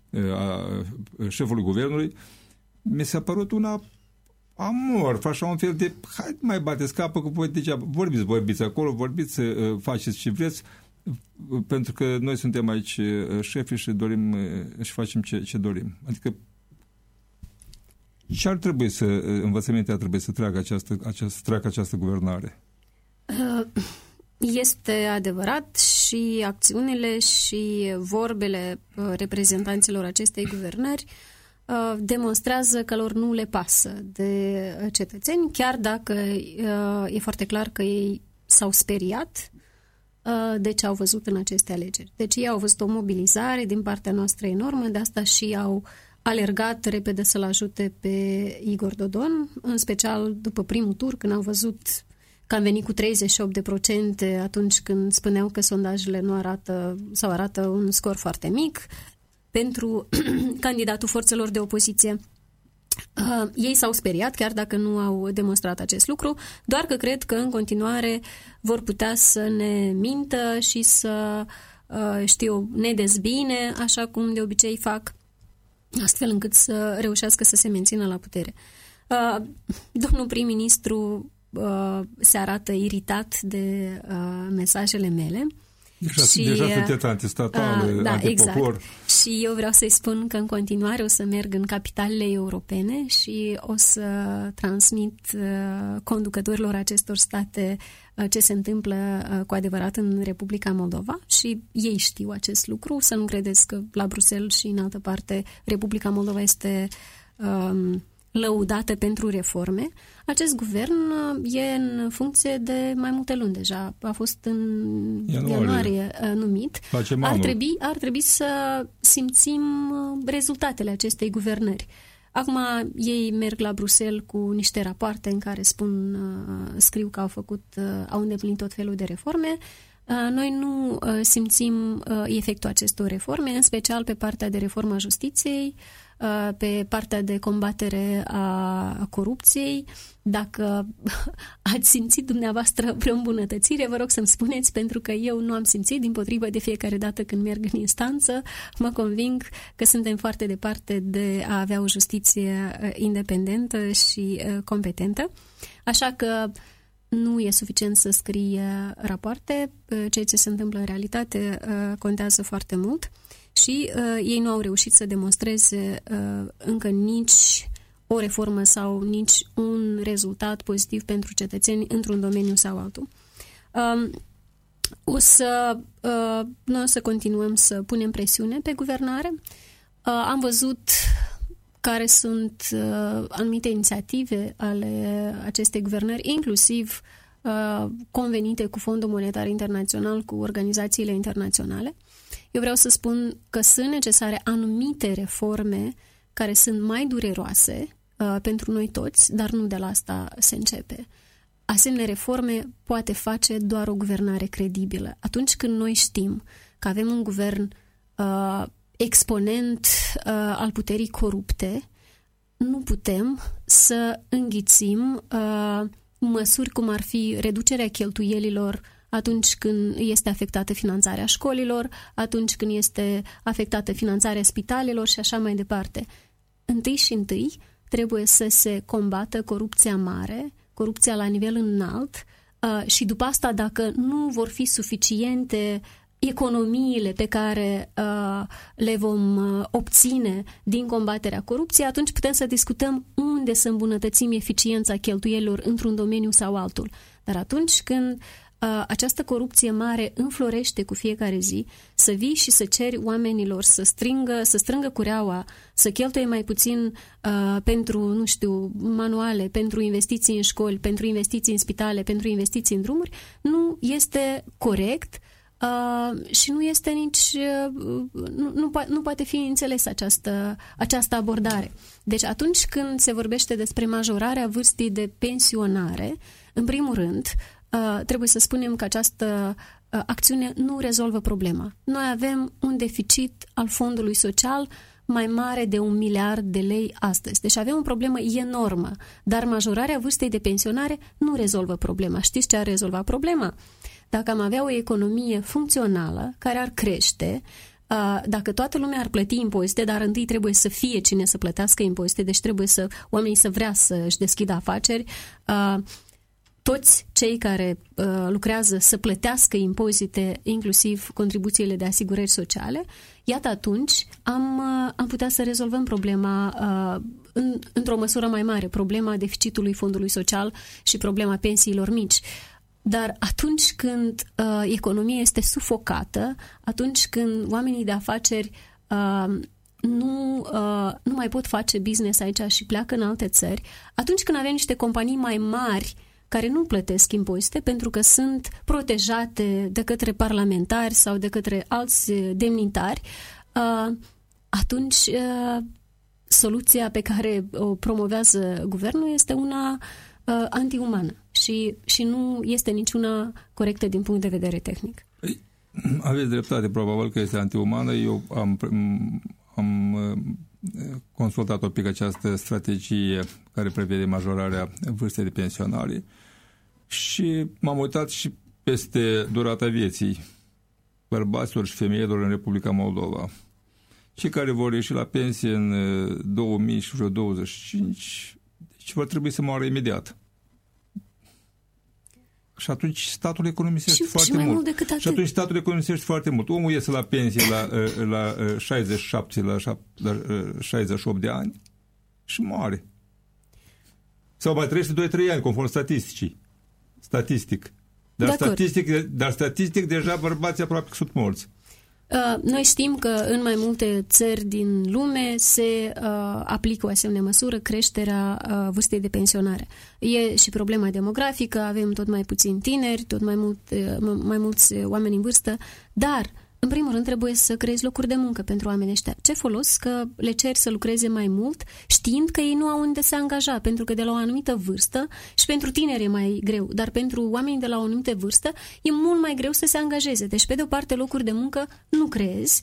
uh, a șefului guvernului, mi s-a părut una amorf, așa un fel de hai mai bateți capă cu voi degeaba, vorbiți, vorbiți acolo, vorbiți, uh, faceți ce vreți, pentru că noi suntem aici uh, șefi și dorim uh, și facem ce, ce dorim. Adică ce ar trebui să, învățăminte ar trebui să treacă această, această, treacă această guvernare? Este adevărat și acțiunile și vorbele reprezentanților acestei guvernări uh, Uh, demonstrează că lor nu le pasă de cetățeni, chiar dacă uh, e foarte clar că ei s-au speriat uh, de ce au văzut în aceste alegeri. Deci ei au văzut o mobilizare din partea noastră enormă, de asta și au alergat repede să-l ajute pe Igor Dodon, în special după primul tur, când au văzut că am venit cu 38% atunci când spuneau că sondajele nu arată sau arată un scor foarte mic pentru [clears throat] candidatul forțelor de opoziție. Uh, ei s-au speriat, chiar dacă nu au demonstrat acest lucru, doar că cred că în continuare vor putea să ne mintă și să, uh, știu, ne dezbine, așa cum de obicei fac, astfel încât să reușească să se mențină la putere. Uh, domnul prim-ministru uh, se arată iritat de uh, mesajele mele Deja, și, deja sunteți antistatal, uh, da, antipopor. Exact. Și eu vreau să-i spun că în continuare o să merg în capitalele europene și o să transmit uh, conducătorilor acestor state uh, ce se întâmplă uh, cu adevărat în Republica Moldova și ei știu acest lucru. Să nu credeți că la Bruxelles și în altă parte Republica Moldova este... Uh, lăudată pentru reforme. Acest guvern uh, e în funcție de mai multe luni deja. A fost în ianuarie, ianuarie uh, numit. ar trebui, ar trebui să simțim uh, rezultatele acestei guvernări. Acum ei merg la Bruxelles cu niște rapoarte în care spun, scriu că au făcut, au îndeplinit tot felul de reforme. Noi nu simțim efectul acestor reforme, în special pe partea de reforma justiției, Uh, pe partea de combatere a corupției. Dacă [laughs] ați simțit dumneavoastră vreo îmbunătățire, vă rog să-mi spuneți, pentru că eu nu am simțit, din potrivă de fiecare dată când merg în instanță, mă conving că suntem foarte departe de a avea o justiție uh, independentă și uh, competentă. Așa că nu e suficient să scrie rapoarte, ceea ce se întâmplă în realitate contează foarte mult și uh, ei nu au reușit să demonstreze uh, încă nici o reformă sau nici un rezultat pozitiv pentru cetățeni într-un domeniu sau altul. Um, o să, uh, noi o să continuăm să punem presiune pe guvernare. Uh, am văzut care sunt uh, anumite inițiative ale acestei guvernări, inclusiv uh, convenite cu Fondul Monetar Internațional, cu organizațiile internaționale. Eu vreau să spun că sunt necesare anumite reforme care sunt mai dureroase uh, pentru noi toți, dar nu de la asta se începe. Asemenea reforme poate face doar o guvernare credibilă. Atunci când noi știm că avem un guvern uh, exponent uh, al puterii corupte, nu putem să înghițim uh, măsuri cum ar fi reducerea cheltuielilor atunci când este afectată finanțarea școlilor, atunci când este afectată finanțarea spitalelor și așa mai departe. Întâi și întâi trebuie să se combată corupția mare, corupția la nivel înalt uh, și după asta, dacă nu vor fi suficiente economiile pe care uh, le vom uh, obține din combaterea corupției, atunci putem să discutăm unde să îmbunătățim eficiența cheltuielor într-un domeniu sau altul. Dar atunci când această corupție mare înflorește cu fiecare zi, să vii și să ceri oamenilor să strângă, să strângă cureaua, să cheltuie mai puțin uh, pentru, nu știu, manuale, pentru investiții în școli, pentru investiții în spitale, pentru investiții în drumuri, nu este corect Uh, și nu este nici. Uh, nu, nu, po- nu poate fi înțeles această, această abordare. Deci, atunci când se vorbește despre majorarea vârstei de pensionare, în primul rând, uh, trebuie să spunem că această uh, acțiune nu rezolvă problema. Noi avem un deficit al fondului social mai mare de un miliard de lei astăzi. Deci avem o problemă enormă, dar majorarea vârstei de pensionare nu rezolvă problema. Știți ce ar rezolva problema? Dacă am avea o economie funcțională care ar crește, dacă toată lumea ar plăti impozite, dar întâi trebuie să fie cine să plătească impozite, deci trebuie să oamenii să vrea să-și deschidă afaceri, toți cei care uh, lucrează să plătească impozite, inclusiv contribuțiile de asigurări sociale, iată atunci am, uh, am putea să rezolvăm problema uh, în, într-o măsură mai mare, problema deficitului fondului social și problema pensiilor mici. Dar atunci când uh, economia este sufocată, atunci când oamenii de afaceri uh, nu, uh, nu mai pot face business aici și pleacă în alte țări, atunci când avem niște companii mai mari care nu plătesc impozite pentru că sunt protejate de către parlamentari sau de către alți demnitari, uh, atunci uh, soluția pe care o promovează guvernul este una uh, antiumană și, și nu este niciuna corectă din punct de vedere tehnic. Păi, aveți dreptate, probabil că este antiumană. Eu am, am consultat un pic această strategie care prevede majorarea vârstei de pensionare și m-am uitat și peste durata vieții bărbaților și femeilor în Republica Moldova. Cei care vor ieși la pensie în 2025, deci vor trebui să moară imediat. Și atunci statul economisește și, foarte și mai mult. mult decât atât. Și atunci statul economisește foarte mult. Omul iese la pensie la, la 67, la, la 68 de ani și moare. Sau mai trăiește 2-3 ani, conform statisticii. Statistic. Dar, statistic, dar statistic deja bărbații aproape sunt morți. Uh, noi știm că în mai multe țări din lume se uh, aplică o asemenea măsură, creșterea uh, vârstei de pensionare. E și problema demografică, avem tot mai puțini tineri, tot mai, mult, uh, mai mulți oameni în vârstă, dar în primul rând, trebuie să creezi locuri de muncă pentru oamenii ăștia. Ce folos că le ceri să lucreze mai mult, știind că ei nu au unde se angaja, pentru că de la o anumită vârstă, și pentru tineri e mai greu, dar pentru oamenii de la o anumită vârstă e mult mai greu să se angajeze. Deci, pe de o parte, locuri de muncă nu creezi,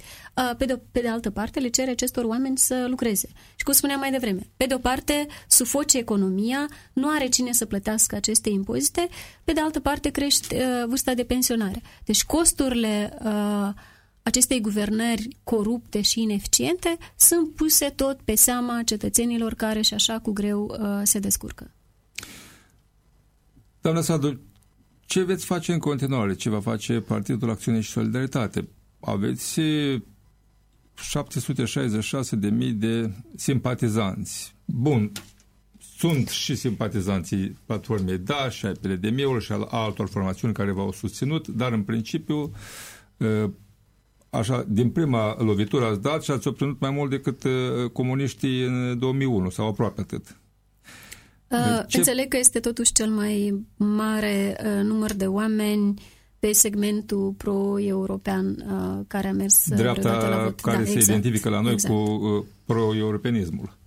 pe de, pe de altă parte, le cere acestor oameni să lucreze. Și cum spuneam mai devreme, pe de o parte, sufoce economia, nu are cine să plătească aceste impozite, pe de altă parte, crește uh, vârsta de pensionare. Deci, costurile uh, acestei guvernări corupte și ineficiente sunt puse tot pe seama cetățenilor care și așa cu greu uh, se descurcă. Doamna Sadu, ce veți face în continuare? Ce va face Partidul Acțiune și Solidaritate? Aveți 766.000 de simpatizanți. Bun, sunt și simpatizanții platformei DA și ai PLDM-ului și al altor formațiuni care v-au susținut, dar în principiu uh, așa, din prima lovitură ați dat și ați obținut mai mult decât uh, comuniștii în 2001 sau aproape atât. Uh, Ce... Înțeleg că este totuși cel mai mare uh, număr de oameni pe segmentul pro-european uh, care a mers uh, Dreapta la vot. care da, se exact, identifică la noi exact. cu uh, pro-europenismul.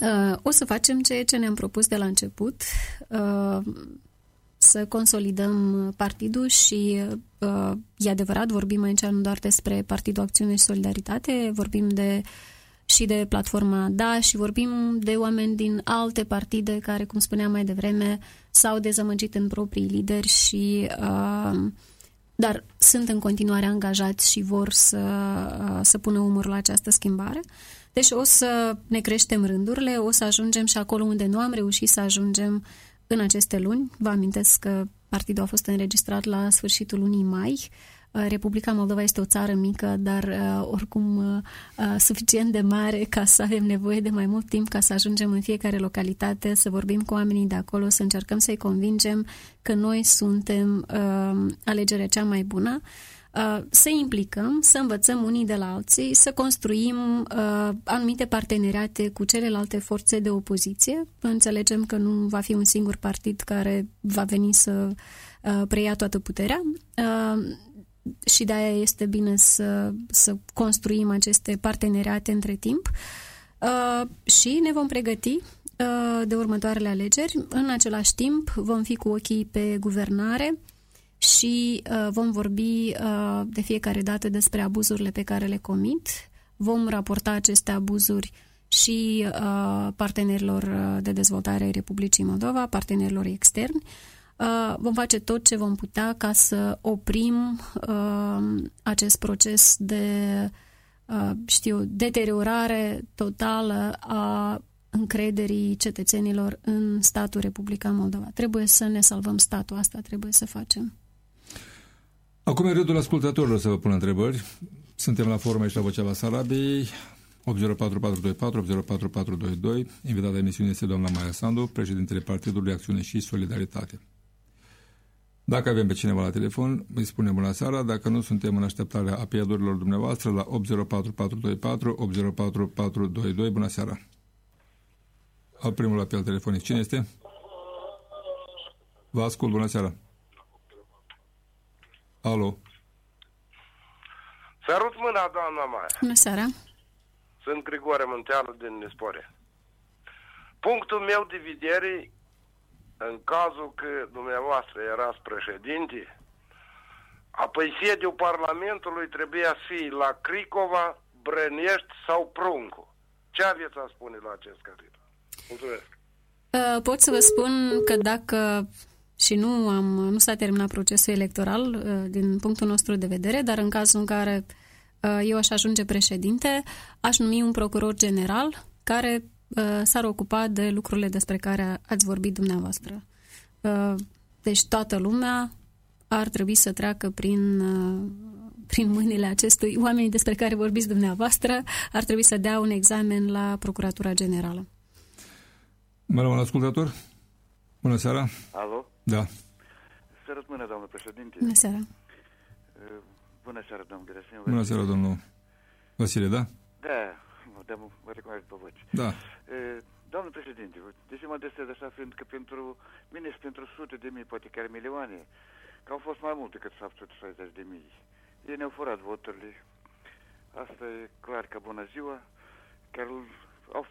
Uh, o să facem ceea ce ne-am propus de la început. Uh, să consolidăm partidul și uh, e adevărat, vorbim aici nu doar despre Partidul Acțiune și Solidaritate, vorbim de și de platforma DA și vorbim de oameni din alte partide care, cum spuneam mai devreme, s-au dezamăgit în proprii lideri și uh, dar sunt în continuare angajați și vor să, uh, să pună umăr la această schimbare. Deci o să ne creștem rândurile, o să ajungem și acolo unde nu am reușit să ajungem uh, în aceste luni. Vă amintesc că partidul a fost înregistrat la sfârșitul lunii mai. Republica Moldova este o țară mică, dar oricum suficient de mare ca să avem nevoie de mai mult timp ca să ajungem în fiecare localitate, să vorbim cu oamenii de acolo, să încercăm să-i convingem că noi suntem alegerea cea mai bună. Uh, să implicăm, să învățăm unii de la alții, să construim uh, anumite parteneriate cu celelalte forțe de opoziție. Înțelegem că nu va fi un singur partid care va veni să uh, preia toată puterea uh, și de aia este bine să, să construim aceste parteneriate între timp uh, și ne vom pregăti uh, de următoarele alegeri. În același timp vom fi cu ochii pe guvernare, și uh, vom vorbi uh, de fiecare dată despre abuzurile pe care le comit. Vom raporta aceste abuzuri și uh, partenerilor uh, de dezvoltare ai Republicii Moldova, partenerilor externi. Uh, vom face tot ce vom putea ca să oprim uh, acest proces de, uh, știu, deteriorare totală a încrederii cetățenilor în statul Republica Moldova. Trebuie să ne salvăm statul, asta trebuie să facem. Acum e rândul ascultătorilor să vă pun întrebări. Suntem la forma și la Vocea Basarabiei, 804424, 804422. Invitata emisiunii este doamna Maia Sandu, președintele Partidului Acțiune și Solidaritate. Dacă avem pe cineva la telefon, îi spunem bună seara. Dacă nu, suntem în așteptarea apeladurilor dumneavoastră la 804424, 804422. Bună seara! Al primul apel telefonic. Cine este? Vă ascult, bună seara! Alo. Sărut mâna, doamna Maia. Bună seara. Sunt Grigore Munteanu din Nispore. Punctul meu de vedere, în cazul că dumneavoastră erați președinte, apoi sediul Parlamentului trebuia să fie la Cricova, Brănești sau Pruncu. Ce aveți a spune la acest capitol? Mulțumesc. Uh, pot să vă spun că dacă și nu, am, nu s-a terminat procesul electoral uh, din punctul nostru de vedere, dar în cazul în care uh, eu aș ajunge președinte, aș numi un procuror general care uh, s-ar ocupa de lucrurile despre care ați vorbit dumneavoastră. Deci toată lumea ar trebui să treacă prin, prin mâinile acestui oamenii despre care vorbiți dumneavoastră, ar trebui să dea un examen la Procuratura Generală. Mă un ascultător? Bună seara! Alo? Da. Să răspundă, domnul președinte. Bună seara. Bună seara, domnul Gerasim. Bună seara, domnul Vasile, da? Da, da mă recunosc pe voce. Da. Domnul președinte, deși mă desez așa, fiindcă pentru mine și pentru sute de mii, poate chiar milioane, că au fost mai multe decât 760 de mii. Ei ne-au furat voturile. Asta e clar că bună ziua. Chiar au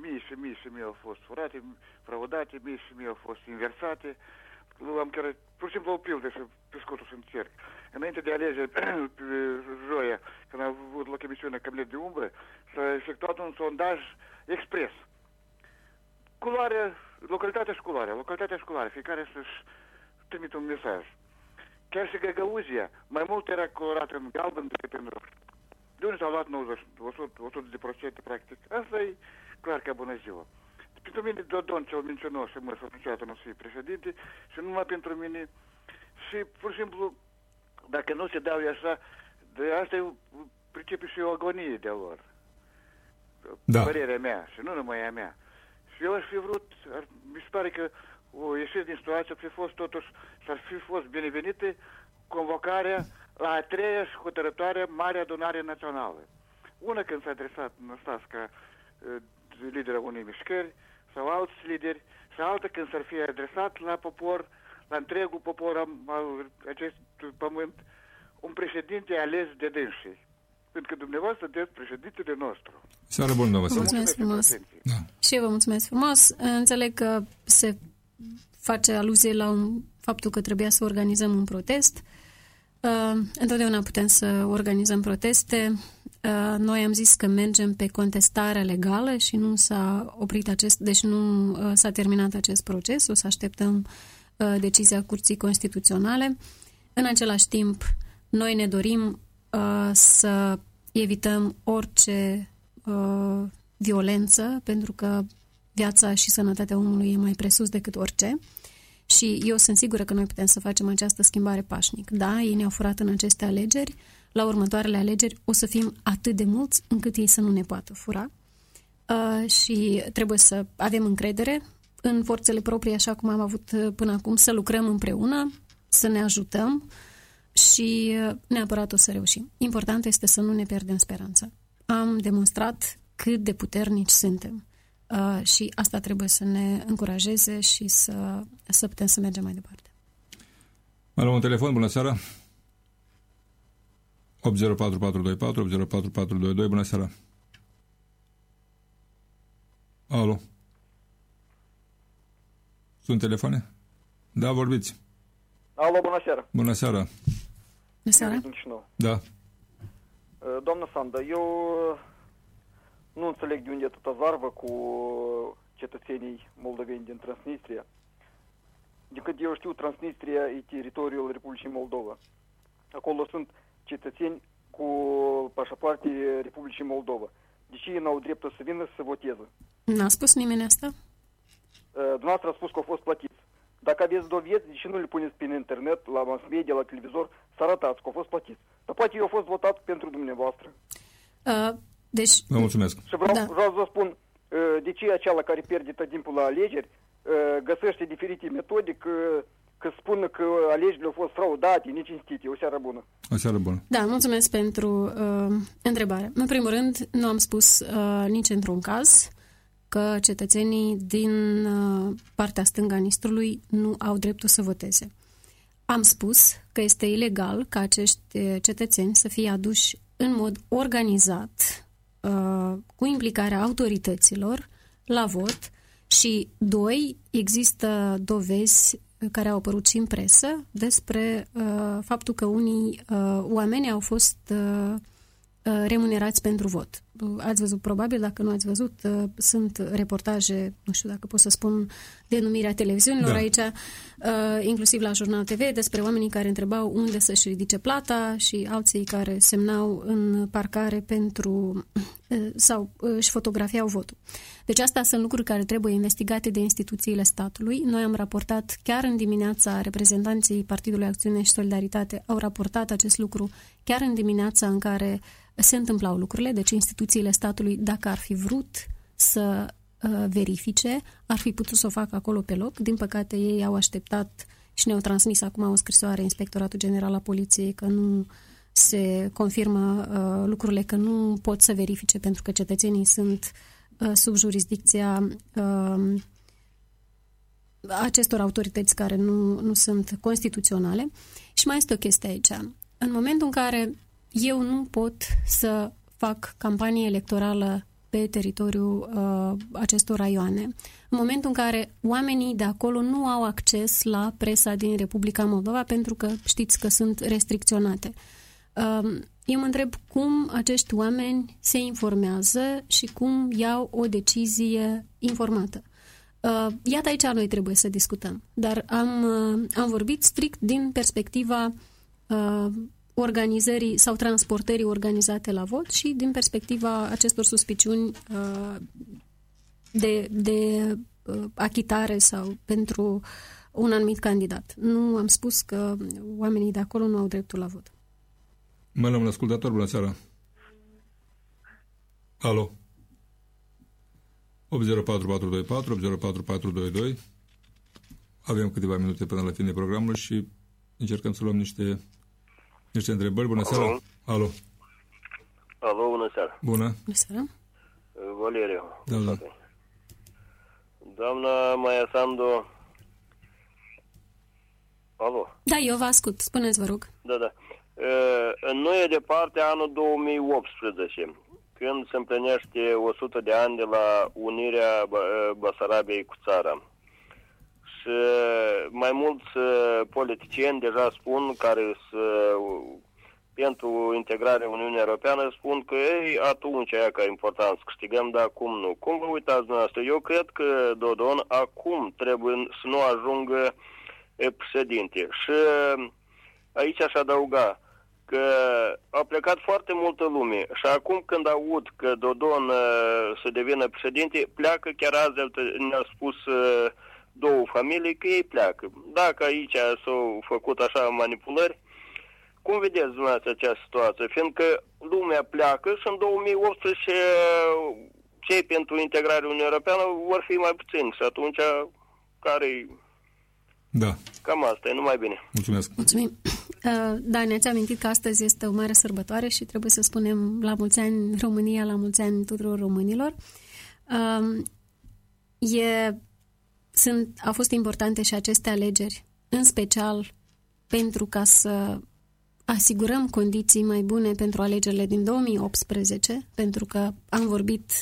mii și mii și mii au fost furate, fraudate, mii și mii au fost inversate. Am chiar, pur și simplu, o pildă să pe scurtul să încerc. Înainte de alegeri, [clears throat] pe joia, când a avut loc emisiunea Cabinet de Umbră, s-a efectuat un sondaj expres. Culoarea, localitatea și culoarea, localitatea și culoarea, fiecare să-și trimite un mesaj. Chiar și Găgăuzia, mai mult era colorată în galben decât în roșu. De unde s-au luat 90, 100, 100 de procente, practic? Asta e clar că bună ziua. Pentru mine Dodon ce-o menționat și mă, să niciodată nu fi președinte și numai pentru mine și pur și simplu dacă nu se dau așa, de asta e pricepe și o agonie de lor. Da. Părerea mea și nu numai a mea. Și eu aș fi vrut, ar, mi se pare că o ieșire din situație ar fi fost totuși, s-ar fi fost binevenită convocarea la a treia și hotărătoare Mare Adunare Națională. Una când s-a adresat Năstasca uh, lidera unei mișcări sau alți lideri și altă când s-ar fi adresat la popor, la întregul popor al acestui pământ, un președinte ales de dânsii. Pentru că dumneavoastră sunteți președintele nostru. Seara bună, vă mulțumesc frumos. Da. Și eu vă mulțumesc frumos. Înțeleg că se face aluzie la un, faptul că trebuia să organizăm un protest. Uh, întotdeauna putem să organizăm proteste. Uh, noi am zis că mergem pe contestarea legală și nu s-a oprit acest, deci nu uh, s-a terminat acest proces, o să așteptăm uh, decizia Curții Constituționale. În același timp, noi ne dorim să evităm orice violență, pentru că viața și sănătatea omului e mai presus decât orice și eu sunt sigură că noi putem să facem această schimbare pașnic. Da, ei ne-au furat în aceste alegeri, la următoarele alegeri o să fim atât de mulți încât ei să nu ne poată fura uh, și trebuie să avem încredere în forțele proprii, așa cum am avut uh, până acum, să lucrăm împreună, să ne ajutăm și uh, neapărat o să reușim. Important este să nu ne pierdem speranța. Am demonstrat cât de puternici suntem uh, și asta trebuie să ne încurajeze și să, să putem să mergem mai departe. Mai luăm un telefon, bună seara! 804424, 804422, bună seara! Alo! Sunt telefoane? Da, vorbiți. Alo, bună seara. Bună seara. Bună seara. Din Chișinău. Da. Uh, Doamnă Sanda, eu uh, nu înțeleg de unde atâta zarvă cu cetățenii moldoveni din Transnistria. Din cât eu știu, Transnistria e teritoriul Republicii Moldova. Acolo sunt cetățeni cu pașapoarte Republicii Moldova. De ce ei n-au dreptul să vină să voteze? N-a spus nimeni asta? Uh, Dumneavoastră a spus că au fost plătiți. Dacă aveți dovezi, de ce nu le puneți pe internet, la mass media, la televizor, să arătați că au fost plătiți? Dar poate eu au fost votat pentru dumneavoastră. Uh, deci, Vă mulțumesc. Și vreau, Da. da. vreau să vă spun, uh, de ce acela care pierde tot timpul la alegeri uh, găsește diferite metode că, că spună că alegerile au fost fraudate, necinstite. O seară bună. O seară bună. Da, mulțumesc pentru uh, întrebare. În primul rând, nu am spus uh, nici într-un caz că cetățenii din uh, partea stângă a Nistrului nu au dreptul să voteze. Am spus că este ilegal ca acești uh, cetățeni să fie aduși în mod organizat, uh, cu implicarea autorităților, la vot și, doi, există dovezi care au apărut și în presă despre uh, faptul că unii uh, oameni au fost uh, uh, remunerați pentru vot. Uh, Ați văzut probabil, dacă nu ați văzut, uh, sunt reportaje, nu știu dacă pot să spun denumirea televiziunilor Da. aici, uh, inclusiv la Jurnal TV, despre oamenii care întrebau unde să-și ridice plata și alții care semnau în parcare pentru uh, sau uh, își fotografiau votul. Deci astea sunt lucruri care trebuie investigate de instituțiile statului. Noi am raportat chiar în dimineața, reprezentanții Partidului Acțiune și Solidaritate au raportat acest lucru chiar în dimineața în care se întâmplau lucrurile, deci instituțiile statului, dacă ar fi vrut să uh, verifice, ar fi putut să o facă acolo pe loc. Din păcate, ei au așteptat și ne-au transmis acum o scrisoare Inspectoratul General al Poliției că nu se confirmă uh, lucrurile, că nu pot să verifice pentru că cetățenii sunt uh, sub jurisdicția uh, acestor autorități care nu, nu sunt constituționale. Și mai este o chestie aici. În momentul în care eu nu pot să fac campanie electorală pe teritoriul uh, acestor raioane, în momentul în care oamenii de acolo nu au acces la presa din Republica Moldova pentru că știți că sunt restricționate. Uh, eu mă întreb cum acești oameni se informează și cum iau o decizie informată. Uh, iată aici noi trebuie să discutăm, dar am, uh, am vorbit strict din perspectiva uh, organizării sau transportării organizate la vot și din perspectiva acestor suspiciuni uh, de, de uh, achitare sau pentru un anumit candidat. Nu am spus că oamenii de acolo nu au dreptul la vot. Mai luăm un ascultător, bună seara. Alo. 804424, 804422. Avem câteva minute până la finele programului și încercăm să luăm niște, niște întrebări. Bună seara. Alo. Alo. Alo, bună seara. Bună. Bună seara. Valeriu. Da, da. Doamna Maia Sandu... Alo. Da, eu vă ascult. Spuneți, vă rog. Da, da. Uh, Nu e departe anul 2018, când se împlinește 100 de ani de la unirea Bă- Basarabiei cu țara. Și mai mulți uh, politicieni deja spun care să, pentru integrarea Uniunii Europeană spun că ei, atunci e ca important să câștigăm, dar acum nu. Cum vă uitați dumneavoastră? Eu cred că Dodon acum trebuie să nu ajungă e, președinte. Și aici aș adăuga că a plecat foarte multă lume și acum când aud că Dodon uh, să devină președinte, pleacă chiar azi, el ne-a spus uh, două familii, că ei pleacă. Dacă aici s-au făcut așa manipulări, cum vedeți dumneavoastră această situație? Fiindcă lumea pleacă și în 2018 cei pentru integrarea Uniunii Europeană vor fi mai puțini și atunci care Da, Cam asta e, numai bine. mulțumesc. Mulțumim. Uh, Da, ne-ați amintit că astăzi este o mare sărbătoare și trebuie să spunem la mulți ani România, la mulți ani tuturor românilor. Um, E, sunt, au fost importante și aceste alegeri, în special pentru ca să asigurăm condiții mai bune pentru alegerile din 2018, pentru că am vorbit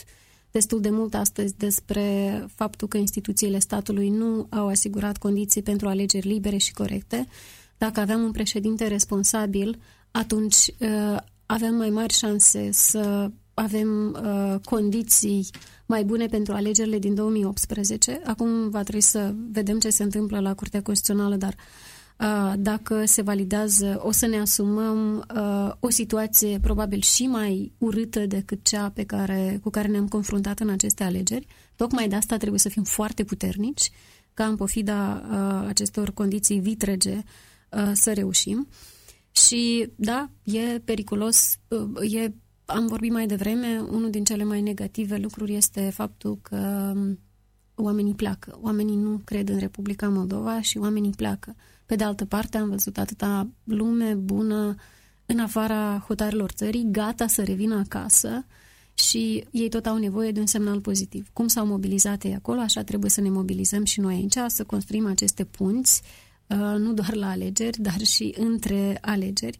destul de mult astăzi despre faptul că instituțiile statului nu au asigurat condiții pentru alegeri libere și corecte. Dacă aveam un președinte responsabil, atunci uh, aveam mai mari șanse să avem uh, condiții mai bune pentru alegerile din 2018. Acum va trebui să vedem ce se întâmplă la Curtea Constituțională, dar uh, dacă se validează, o să ne asumăm uh, o situație probabil și mai urâtă decât cea pe care, cu care ne-am confruntat în aceste alegeri. Tocmai de asta trebuie să fim foarte puternici, ca în pofida uh, acestor condiții vitrege uh, să reușim. Și da, e periculos, uh, e, am vorbit mai devreme, unul din cele mai negative lucruri este faptul că um, oamenii pleacă. Oamenii nu cred în Republica Moldova și oamenii pleacă. Pe de altă parte, am văzut atâta lume bună în afara hotarelor țării, gata să revină acasă și ei tot au nevoie de un semnal pozitiv. Cum s-au mobilizat ei acolo, așa trebuie să ne mobilizăm și noi aici, să construim aceste punți, uh, nu doar la alegeri, dar și între alegeri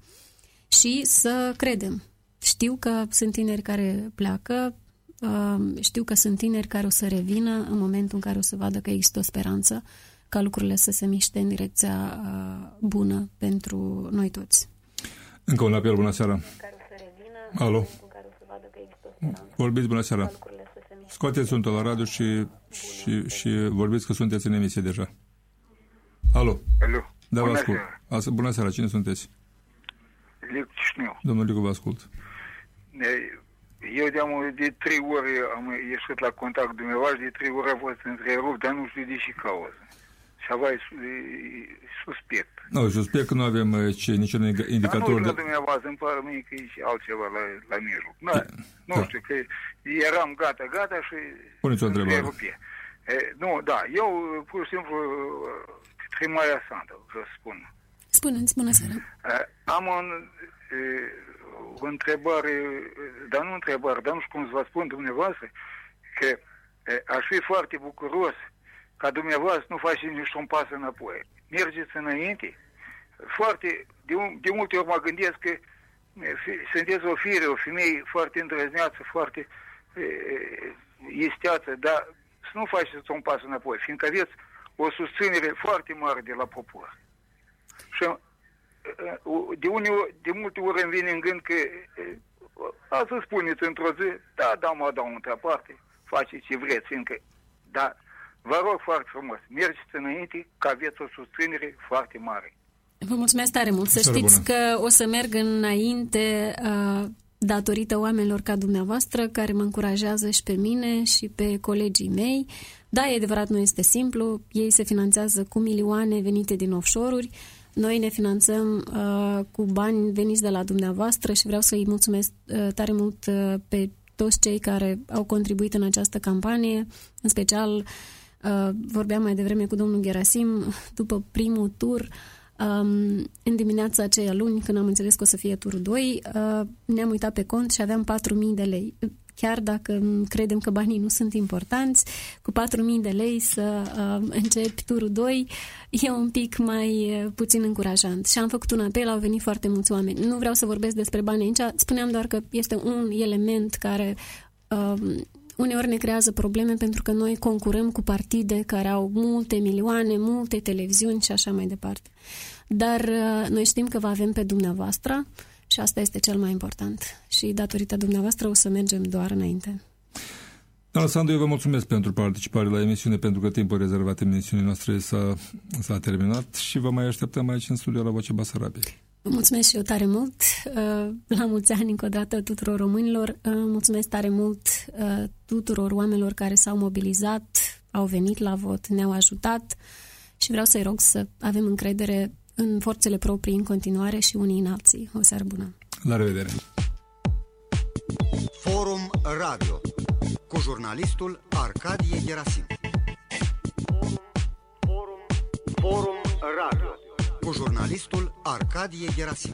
și să credem. Știu că sunt tineri care pleacă, uh, știu că sunt tineri care o să revină în momentul în care o să vadă că există o speranță ca lucrurile să se miște în direcția uh, bună pentru noi toți. Încă un apel, bună seara. Alo. Vorbiți, bună seara. Scoateți suntul la radio și, și, și vorbiți că sunteți în emisie deja. Alo. Alo. Da, vă Bună ascult. seara. Asta, bună seara, cine sunteți? Lic Cișneu. Domnul Licu, vă ascult. Eu de, am, de trei ori am ieșit la contact dumneavoastră, de trei ori a fost întrerupt, dar nu știu de și cauză. Și avea suspect. Nu, suspect că nu avem uh, ce, niciun indi- Dar nu indicator știu de... la dumneavoastră, îmi pare mie că e și altceva la, la mijloc. Na, nu Da. știu, că eram gata, gata și... Puneți o întrebare. întrerupe. E, nu, da, eu pur și simplu Trimarea Sandă, vreau să spun. Spuneți, bună seara. Uh, Am un, uh, o întrebare, uh, dar nu întrebare, dar nu știu cum să vă spun dumneavoastră, că uh, aș fi foarte bucuros ca dumneavoastră nu faceți niciun pas înapoi. Mergeți înainte. Foarte, de, un- de multe ori mă gândesc că uh, fi- sunteți o fire, o femeie foarte îndrăzneață, foarte uh, isteață, dar să nu faceți un pas înapoi, fiindcă aveți o susținere foarte mare de la popor. Și uh, de, uneori, de multe ori îmi vine în gând că uh, a să spuneți într-o zi, da, da, mă dau într parte, faceți ce vreți, fiindcă, dar vă rog foarte frumos, mergeți înainte că aveți o susținere foarte mare. Vă mulțumesc tare mult. Să Seară știți bună. că o să merg înainte uh, datorită oamenilor ca dumneavoastră care mă încurajează și pe mine și pe colegii mei. Da, e adevărat, nu este simplu. Ei se finanțează cu milioane venite din offshore-uri. Noi ne finanțăm uh, cu bani veniți de la dumneavoastră și vreau să-i mulțumesc uh, tare mult uh, pe toți cei care au contribuit în această campanie, în special uh, vorbeam mai devreme cu domnul Gerasim, după primul tur, Um, în dimineața aceea luni, când am înțeles că o să fie turul 2, uh, ne-am uitat pe cont și aveam 4.000 de lei. Chiar dacă credem că banii nu sunt importanți, cu 4.000 de lei să uh, începi turul 2 e un pic mai uh, puțin încurajant. Și am făcut un apel, au venit foarte mulți oameni. Nu vreau să vorbesc despre bani aici, spuneam doar că este un element care uh, uneori ne creează probleme pentru că noi concurăm cu partide care au multe milioane, multe televiziuni și așa mai departe. Dar uh, noi știm că vă avem pe dumneavoastră și asta este cel mai important. Și datorită dumneavoastră o să mergem doar înainte. Doamna Sandu, eu vă mulțumesc pentru participare la emisiune, pentru că timpul rezervat emisiunii noastre s-a, s-a terminat și vă mai așteptăm aici în studio la Vocea Basarabiei. Vă mulțumesc și eu tare mult. uh, La mulți ani încă o dată tuturor românilor. Uh, Mulțumesc tare mult uh, tuturor oamenilor care s-au mobilizat au venit la vot, ne-au ajutat și vreau să-i rog să avem încredere în forțele proprii în continuare și unii în alții. O seară bună! La revedere! Forum Radio cu jurnalistul Arcadie Gerasim. Forum, forum, forum Radio cu jurnalistul Arcadie Gerasim.